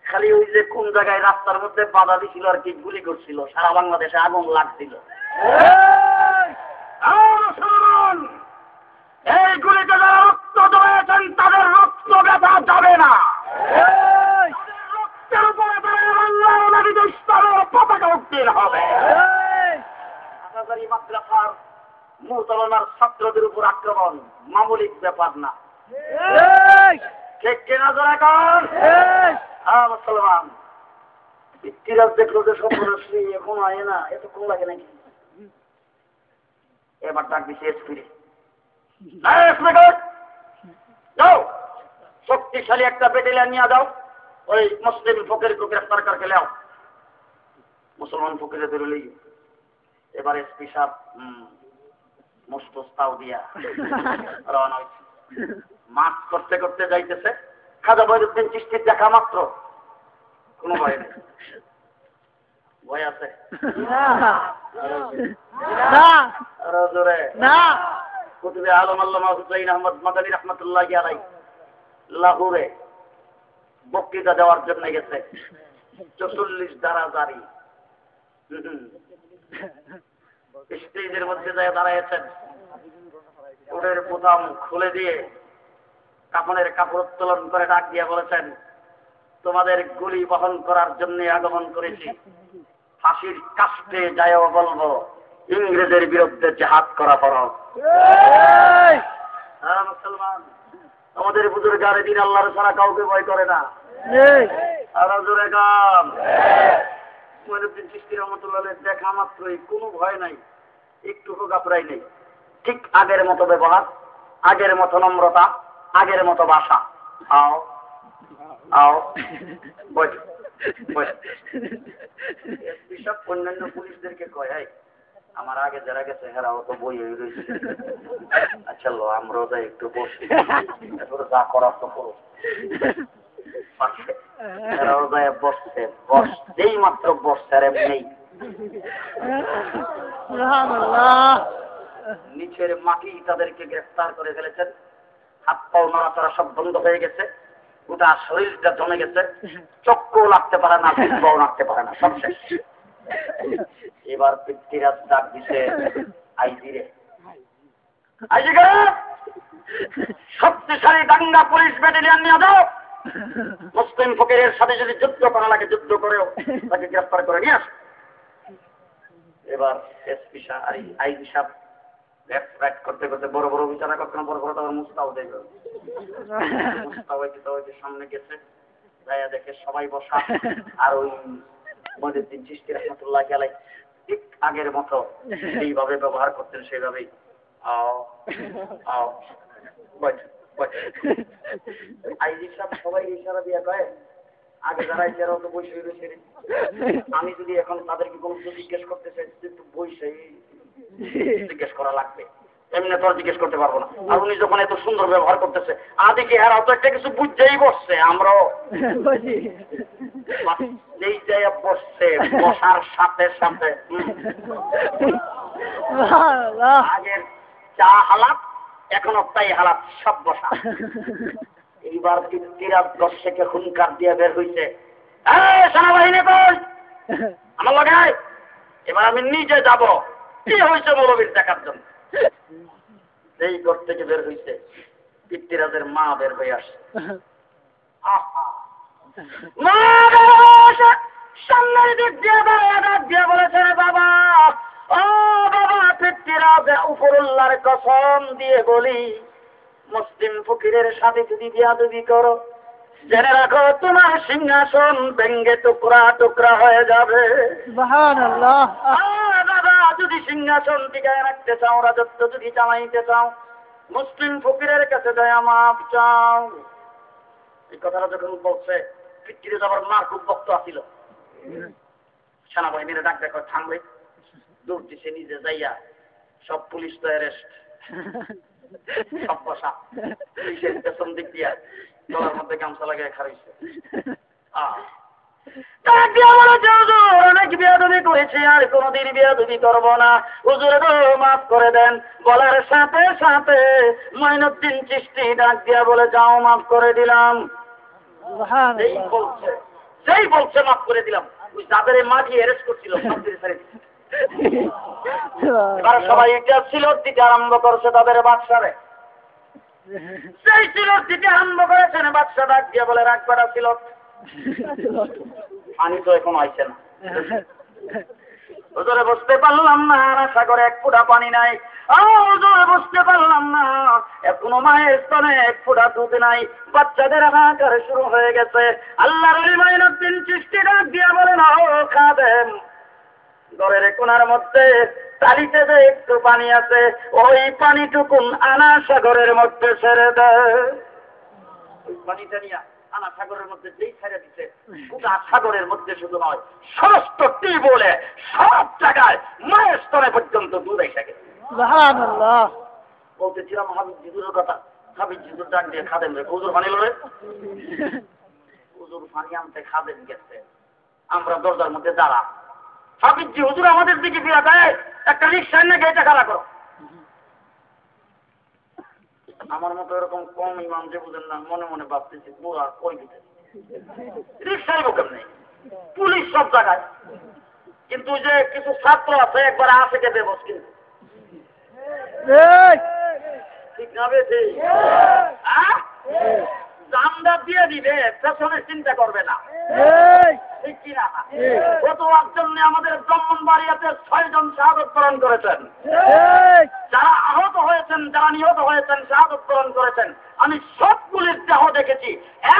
খালি ওই যে কোন জায়গায় রাস্তার মধ্যে বাধা দিছিল আর কি গুলি করছিল। সারা বাংলাদেশে আগুন লাগছিল। এই গুলিতে যারা রক্ত জমেছেন তাদের রক্ত ব্যথা যাবে না। রক্তের উপরে ইসলামের পতাকা উত্তীর্ণ হবে। মাদ্রাসার মুতলনার ছাত্রদের উপর আক্রমণ মামুলিক ব্যাপার না। ঠিক কিনা যারা হ্যাঁ মুসলমান। ইতিরাজ দেখল যে সফরশ্রী এখন আয় না লাগে নাকি? এবার ডাক দিছে এসপিরে যাও। শক্তিশালী একটা বেটেলিয়ান নিয়ে যাও। ওই মুসলিম ফকিরকে গ্রেফতার করকে লাও মুসলমান ফকিরে ধরে লই এবার এসপি সাহেব মুস্তস্তাও দিয়া রওনা হয়েছে মাছ করতে করতে যাইতেছে। খাজা বৈরুদ্দিন চিষ্টির দেখা মাত্র। কোনো ভয় নেই। ভয় আছে? না। আরও জোরে। না। কুতুবে আলম আল্লামা হুসাইন আহমদ মাদানী রহমতুল্লাহ আলাই লাহোরে বক্তৃতা দেওয়ার জন্য গেছে। চল্লিশ দ্বারা জারি। স্টেজের মধ্যে যায় দাঁড়াইছেন উড়ের বোতাম খুলে দিয়ে কাপড়ের কাপড় উত্তোলন করে ডাক দিয়ে বলেছেন তোমাদের গুলি বহন করার জন্য আগমন করেছি। ফাঁসির কাস্টে যায়ও বলব ইংরেজের বিরুদ্ধে জেহাদ করা ফরজ। হ্যাঁ মুসলমান আমাদের বুজুর্গারে দিন আল্লাহর ছাড়া কাউকে ভয় করে না। আরও জোরে গান। মহিনুদ্দিন চিস্তি রহমতুল্লাহ দেখা মাত্রই কোনো ভয় নাই একটু হোক গাপড়াই নেই। ঠিক আগের মতো ব্যবহার আগের মতো নম্রতা আগের মতো বাসা। আও। আও। সব অন্যান্য পুলিশদেরকে কয় আমার আগে যারা গেছে হেরাও তো বই হয়ে রয়েছে। আচ্ছা লো আমরাও যাই একটু বসি। এরপরে যা করার তো করো। পাশে যায় বসছে বসতেই মাত্র বসছে আর এমনি নিচের মাটি তাদেরকে গ্রেফতার করে ফেলেছেন। হাত পাও নড়াচড়া সব বন্ধ হয়ে গেছে। গোটা শরীরটা জমে গেছে। চক্ষু লাগতে পারে না জিহ্বাও লাগতে পারে না, সব শেষ। এবার পৃথ্বীরাজ ডাক দিছে, আইজি রে। আইজি রে শক্তিশালী দাঙ্গা পুলিশ ব্যাটালিয়ান নিয়ে যাও। মুসলিম ফকিরের সাথে যদি যুদ্ধ করা লাগে যুদ্ধ করেও তাকে গ্রেফতার করে নিয়ে আস। এবার এসপি সাহ আইজি সাহেব লেফট করতে করতে বড় বড় বিচারা কখনো বড় বড় মুস্তাও দেখবে মুস্তাও তো সামনে গেছে। দেখে সবাই বসা। আর ওই রহমতুল্লাহ ঠিক আগের মতো সেইভাবে ব্যবহার করতেন সেইভাবেই। আও আও সবাই ইশারা দিয়া কয়, আগে যারা ইশারা বসে আমি যদি এখন তাদেরকে কোনো জিজ্ঞেস করতে চাই বসে জিজ্ঞেস করা লাগবে। এমনি তো জিজ্ঞেস করতে পারব না। আর উনি যখন এত সুন্দর ব্যবহার করতেছে হ্যাঁ তো একটা কিছু বুঝতেই বসছে আমরাও। যেই জায়গা বসছে বসার সাথে সাথে আগের চা হালাত এখনও তাই হালাত সব বসা। এইবার তিরাজ দর্শকে হুঙ্কার দিয়ে বের হইছে। সেনাবাহিনী আমার লগে এবার আমি নিজে যাব। কি হয়েছে মৌলবীর দেখার জন্য? এই ঘর থেকে বের হইছে পিতৃরাজের মা বের হয়ে আসে সামনের দিক দিয়ে দাঁড়িয়ে ডাক দিয়ে বলেছে বাবা ও বাবা পিতৃরাজ উপরুল্লার কসম দিয়ে বলি মুসলিম ফকিরের সাথে যদি বিয়াদবি করো জেনে রাখো তোমার সিংহাসন ব্যঙ্গে টুকরা টুকরা হয়ে যাবে। যদি সিংহাসন টিকায় রাখতে চাও, রাজত্ব যদি চালাইতে চাও, মুসলিম ফকিরের কাছে দয়া মাপ চাও। এই কথাটা যখন বলছে পিতৃ যাবার মার খুব বক্ত আসিল সেনাবাহিনীর ডাক দেখো, থামবে। দূর দিছে, নিজে যাইয়া সব পুলিশ তো অ্যারেস্ট সব বসা। পেছন দিক দিয়া গলার মধ্যে গামছা লাগিয়ে খারাইছে ডাক দিয়া বলেছে হুজুর অনেক বিয়াদবি করেছি আর কোনোদিন বিয়াদবি করব না। হুজুর গো মাফ করে দেন। বলার সাথে সাথে মঈনুদ্দিন চিস্তি ডাক দিয়া বলে যাও মাফ করে দিলাম। সুবহান বলছে যেই বলছে মাফ করে দিলাম। ওই যাদের এই অ্যারেস্ট করছিল সব দিয়ে ছেড়ে দিছে। এবার সবাই এটা ছিল দিতে আরম্ভ করছে তাদের বাদশারে। সেই ছিল দিতে আরম্ভ করেছেন বাদশা ডাক দিয়ে বলে রাখবাটা ছিল পানি তো এখন আইছে না। হুজুরে বুঝতে পারলাম না সাগরে এক ফুটা পানি নাই। হুজুরে বুঝতে পারলাম না এখনও মায়ের স্তনে এক ফুটা দুধ নাই। বাচ্চাদের হাহাকার শুরু হয়ে গেছে। আল্লাহর ওলি মাইনুদ্দিন সৃষ্টি ডাক দিয়া বলেন ও খাদেম। ঘরের কোনার মধ্যে তালিতে যে একটু পানি আছে ওই পানিটুকুন আনা সাগরের মধ্যে ছেড়ে দেয় পানিটা নিয়ে আনা সাগরের মধ্যে যেই ছেড়ে দিছে গোটা সাগরের মধ্যে শুধু নয় সমস্ত বলে সব জায়গায় মায়ের স্তরে পর্যন্ত দুধ এসে গেছে। বলতেছিলাম হাবিব জিদুরের কথা হাবিব জিদুর ডাক দিয়ে খাদেন রে হুজুর পানি লড়ে। হুজুর পানি আনতে খাদেন গেছে। আমরা দরজার মধ্যে দাঁড়া। হাবিব জি হুজুর আমাদের দিকে ফিরা দেয় একটা রিক্সা এনে গেটে খাড়া করো। আমার মতো এরকম কম ইমাম যে বুঝেন না মনে মনে ভাবতেছি বুড়ার কই দিতে রিক্সাই বোকাম নেই পুলিশ সব জায়গায় কিন্তু যে কিছু ছাত্র আছে একবার আসে কে দেবস কিন্তু ঠিক না বেশি জামদার দিয়ে দিবে পেছনে চিন্তা করবে না। ঠিক কিনা গত জন্য আমাদের ব্রাহ্মণবাড়িয়াতে ছয়জন শাহাদত করেছেন। যারা আহত হয়েছেন যারা নিহত হয়েছেন শাহাদত করেছেন আমি সবগুলির দেহ দেখেছি।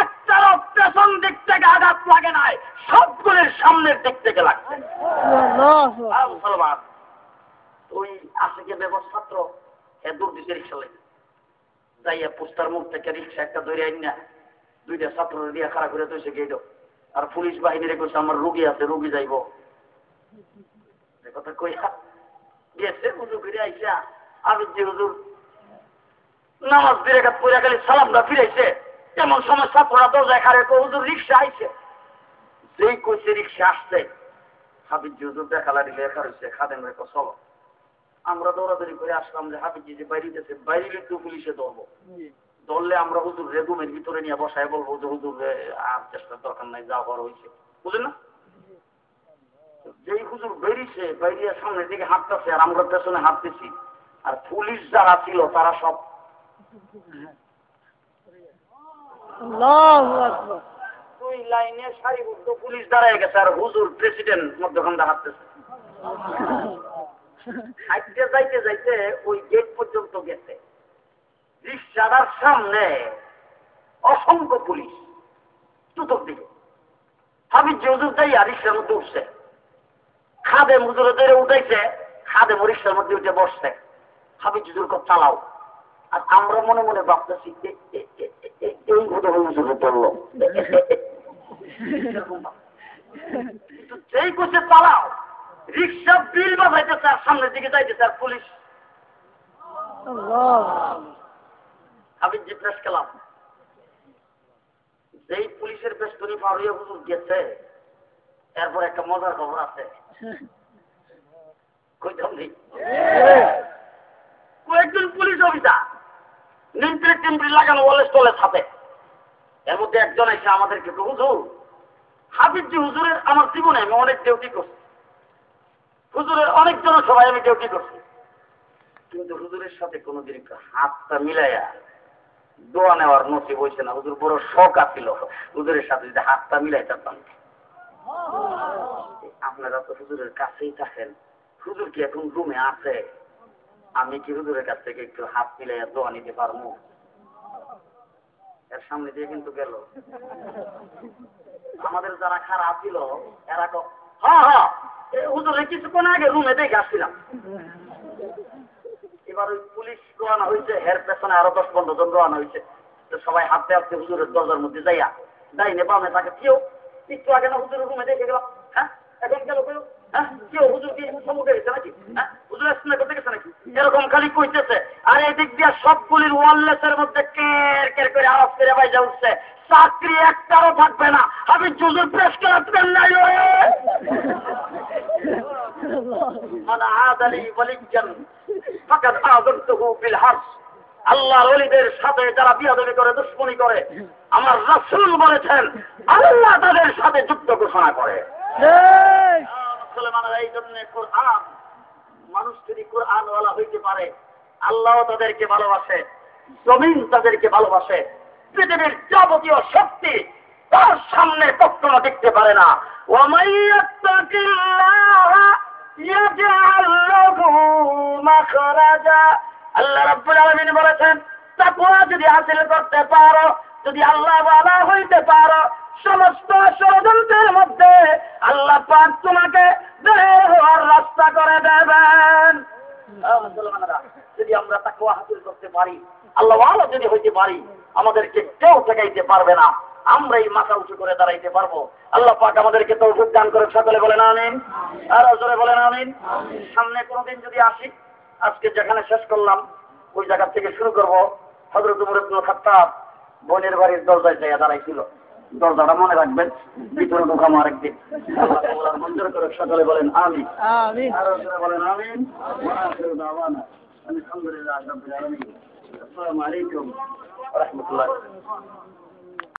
একটারও পেছন দিক থেকে আঘাত লাগে নাই সবগুলির সামনের দিক থেকে লাগছে। মুসলমান ওই আশিকে ব্যবস্থাত্র এ দূর দিতে রিক্সা লাগে যাইয়া পোস্টার মুখ থেকে রিক্সা একটা ধরে আইন না দুইটা ছাত্র দিয়া খাড়া করে তো গেল আর পুলিশ বাহিনীর কইছে, আমার রুগী আছে, রুগী যাইব। কথা কইয়া গেছে ফিরে আইসা। হুজুর নামাজ ফিরে কাজ পড়ে খালি সালামটা ফিরেছে এমন সময় ছাত্ররা দরজায় খারে হুজুর, রিক্সা আইছে। যেই কইছে, রিক্সা আসছে। হাবিজ হুজুর দেখা লাগলে লেখা রয়েছে খাদেম রেখো চলো আমরা দৌড়াদৌড়ি করে আসলাম যে হাবিজ যে বাইরে গেছে বাইরে তো পুলিশে ধরবো। ধরলে আমরা হুজুর রেগুমের ভিতরে নিয়ে বসায় বলব যে হুজুর আর চেষ্টার দরকার নাই যা হওয়ার হয়েছে বুঝলেন না? যেই হুজুর বেরিয়েছে বাইরে সামনের দিকে হাঁটতেছে আর আমরা পেছনে হাঁটতেছি আর পুলিশ যারা ছিল তারা সব দুই লাইনে সারিবদ্ধ পুলিশ দাঁড়ায় গেছে আর হুজুর প্রেসিডেন্ট মধ্যখান হাঁটতেছে। হাঁটতে যাইতে যাইতে ওই গেট পর্যন্ত গেছে। রিক্সাটার সামনে অসংখ্য পুলিশ চতুর্দিকে হাবিজ যে হুজুর যাইয়া রিক্সার মধ্যে উঠছে। খাদে হুজুরে ধরে উঠাইছে খাদে রিক্সার মধ্যে উঠে বসছে। হাবিজ হুজুর কব চালাও। আর আমরা মনে মনে ভাবতেছি এই হয় হুজুরে ধরলো যেই কোচে চালাও। রিক্সা বিল বাজাইতেছে আর সামনের দিকে যাইতেছে আর পুলিশ। আমি জিজ্ঞেস খেলাম যেই পুলিশের বেষ্টনী পার হয়ে হুজুর গেছে এরপর একটা মজার খবর আছে। কইতাম নেই। কয়েকজন পুলিশ অফিসার নিমপ্রি টিমপ্রি লাগানো ওয়ালের স্টলের সাথে এর মধ্যে একজন এসে আমাদেরকে হুজুর হাফিজ জি হুজুরের আমার জীবনে আমি অনেক ডিউটি করছি। হুজুরের অনেকজন সবাই আমি ডিউটি করছি। কিন্তু হুজুরের সাথে কোনোদিন একটু হাতটা মিলাইয়া দোয়া নেওয়ার নসিব হয়েছে না। হুজুর বড় শখ আছিল। হুজুরের সাথে যদি হাতটা মিলাইতাম আপনারা তো হুজুরের কাছেই থাকেন। হুজুর কি এখন রুমে আছে? আমি কি হুজুরের কাছ থেকে একটু হাত মিলাইয়া দোয়া নিতে পারব? এর সামনে দিয়ে কিন্তু গেল। আমাদের যারা খারাপ ছিল, এরা হ্যাঁ হ্যাঁ। হুজুরে কিছুক্ষণ আগে রুমে দেখে আসছিলাম। এবার ওই পুলিশ রোয়ানা হয়েছে, হের পেছনে আরও দশ পনেরো জন রোয়ানা হয়েছে। সবাই হাঁটতে হাঁটতে হুজুরের দরজার মধ্যে যাইয়া ডাইনে বামে তাকে কেউ একটু আগে না হুজুরের রুমে দেখে গেলাম। হ্যাঁ এখন গেল কেউ হ্যাঁ এরকম খালি কইতেছে। আর এদিক দিয়ে সবগুলির ওয়ারলেসের মধ্যে কের কের করে আওয়াজ করে বাইজা উঠছে। চাকরি একটারও থাকবে না। আমি জুজুর পেশ করাতেন নাই আল্লাহর অলিদের সাথে যারা বিয়াদবি করে দুশ্মনী করে আমার রাসুল বলেছেন আল্লাহ তাদের সাথে যুদ্ধ ঘোষণা করে। মুসলমানরা এই জন্য কোরআন, মানুষ যদি কোরআনওয়ালা হইতে পারে, আল্লাহ তাদেরকে ভালোবাসে, জমিন তাদেরকে ভালোবাসে, পৃথিবীর যাবতীয় শক্তি তার সামনে কখনো দেখতে পারে না। আল্লাহ রব্বুল আলমিন বলেছেন তা যদি হাসিল করতে পারো, যদি আল্লাহ হইতে পারো সমস্ত ষড়যন্ত্রের মধ্যে আল্লাহ পাক তোমাকে বের হওয়ার রাস্তা করে দেবেন। যদি আমরা তাকে হাসিল করতে পারি, আল্লাহ ওয়ালা যদি হইতে পারি, আমাদেরকে কেউ ঠেকাইতে পারবে না। আমরা এই মাথা উঁচু করে দাঁড়াইতে পারব। আল্লাহ পাক আমাদেরকে তো দান করে সকলে বলে বলেন আমিন। আর জোরে বলেন আমিন। সামনে কোনোদিন যদি আসি, আজকে যেখানে শেষ করলাম, ওই জায়গা থেকে শুরু করব। হজরত মুরুদ্দুল খাত্তাব বোনের বাড়ির দরজায় জায়গা দাঁড়াইছিল। দরজাটা মনে রাখবেন ভিতরে ঢোকা আল্লাহ তাআলা মঞ্জুর করে সকালে বলেন আমি বলেন আমিন। আলহামদুলিল্লাহি আসসালামু আলাইকুম রাহমাতুল্লাহ।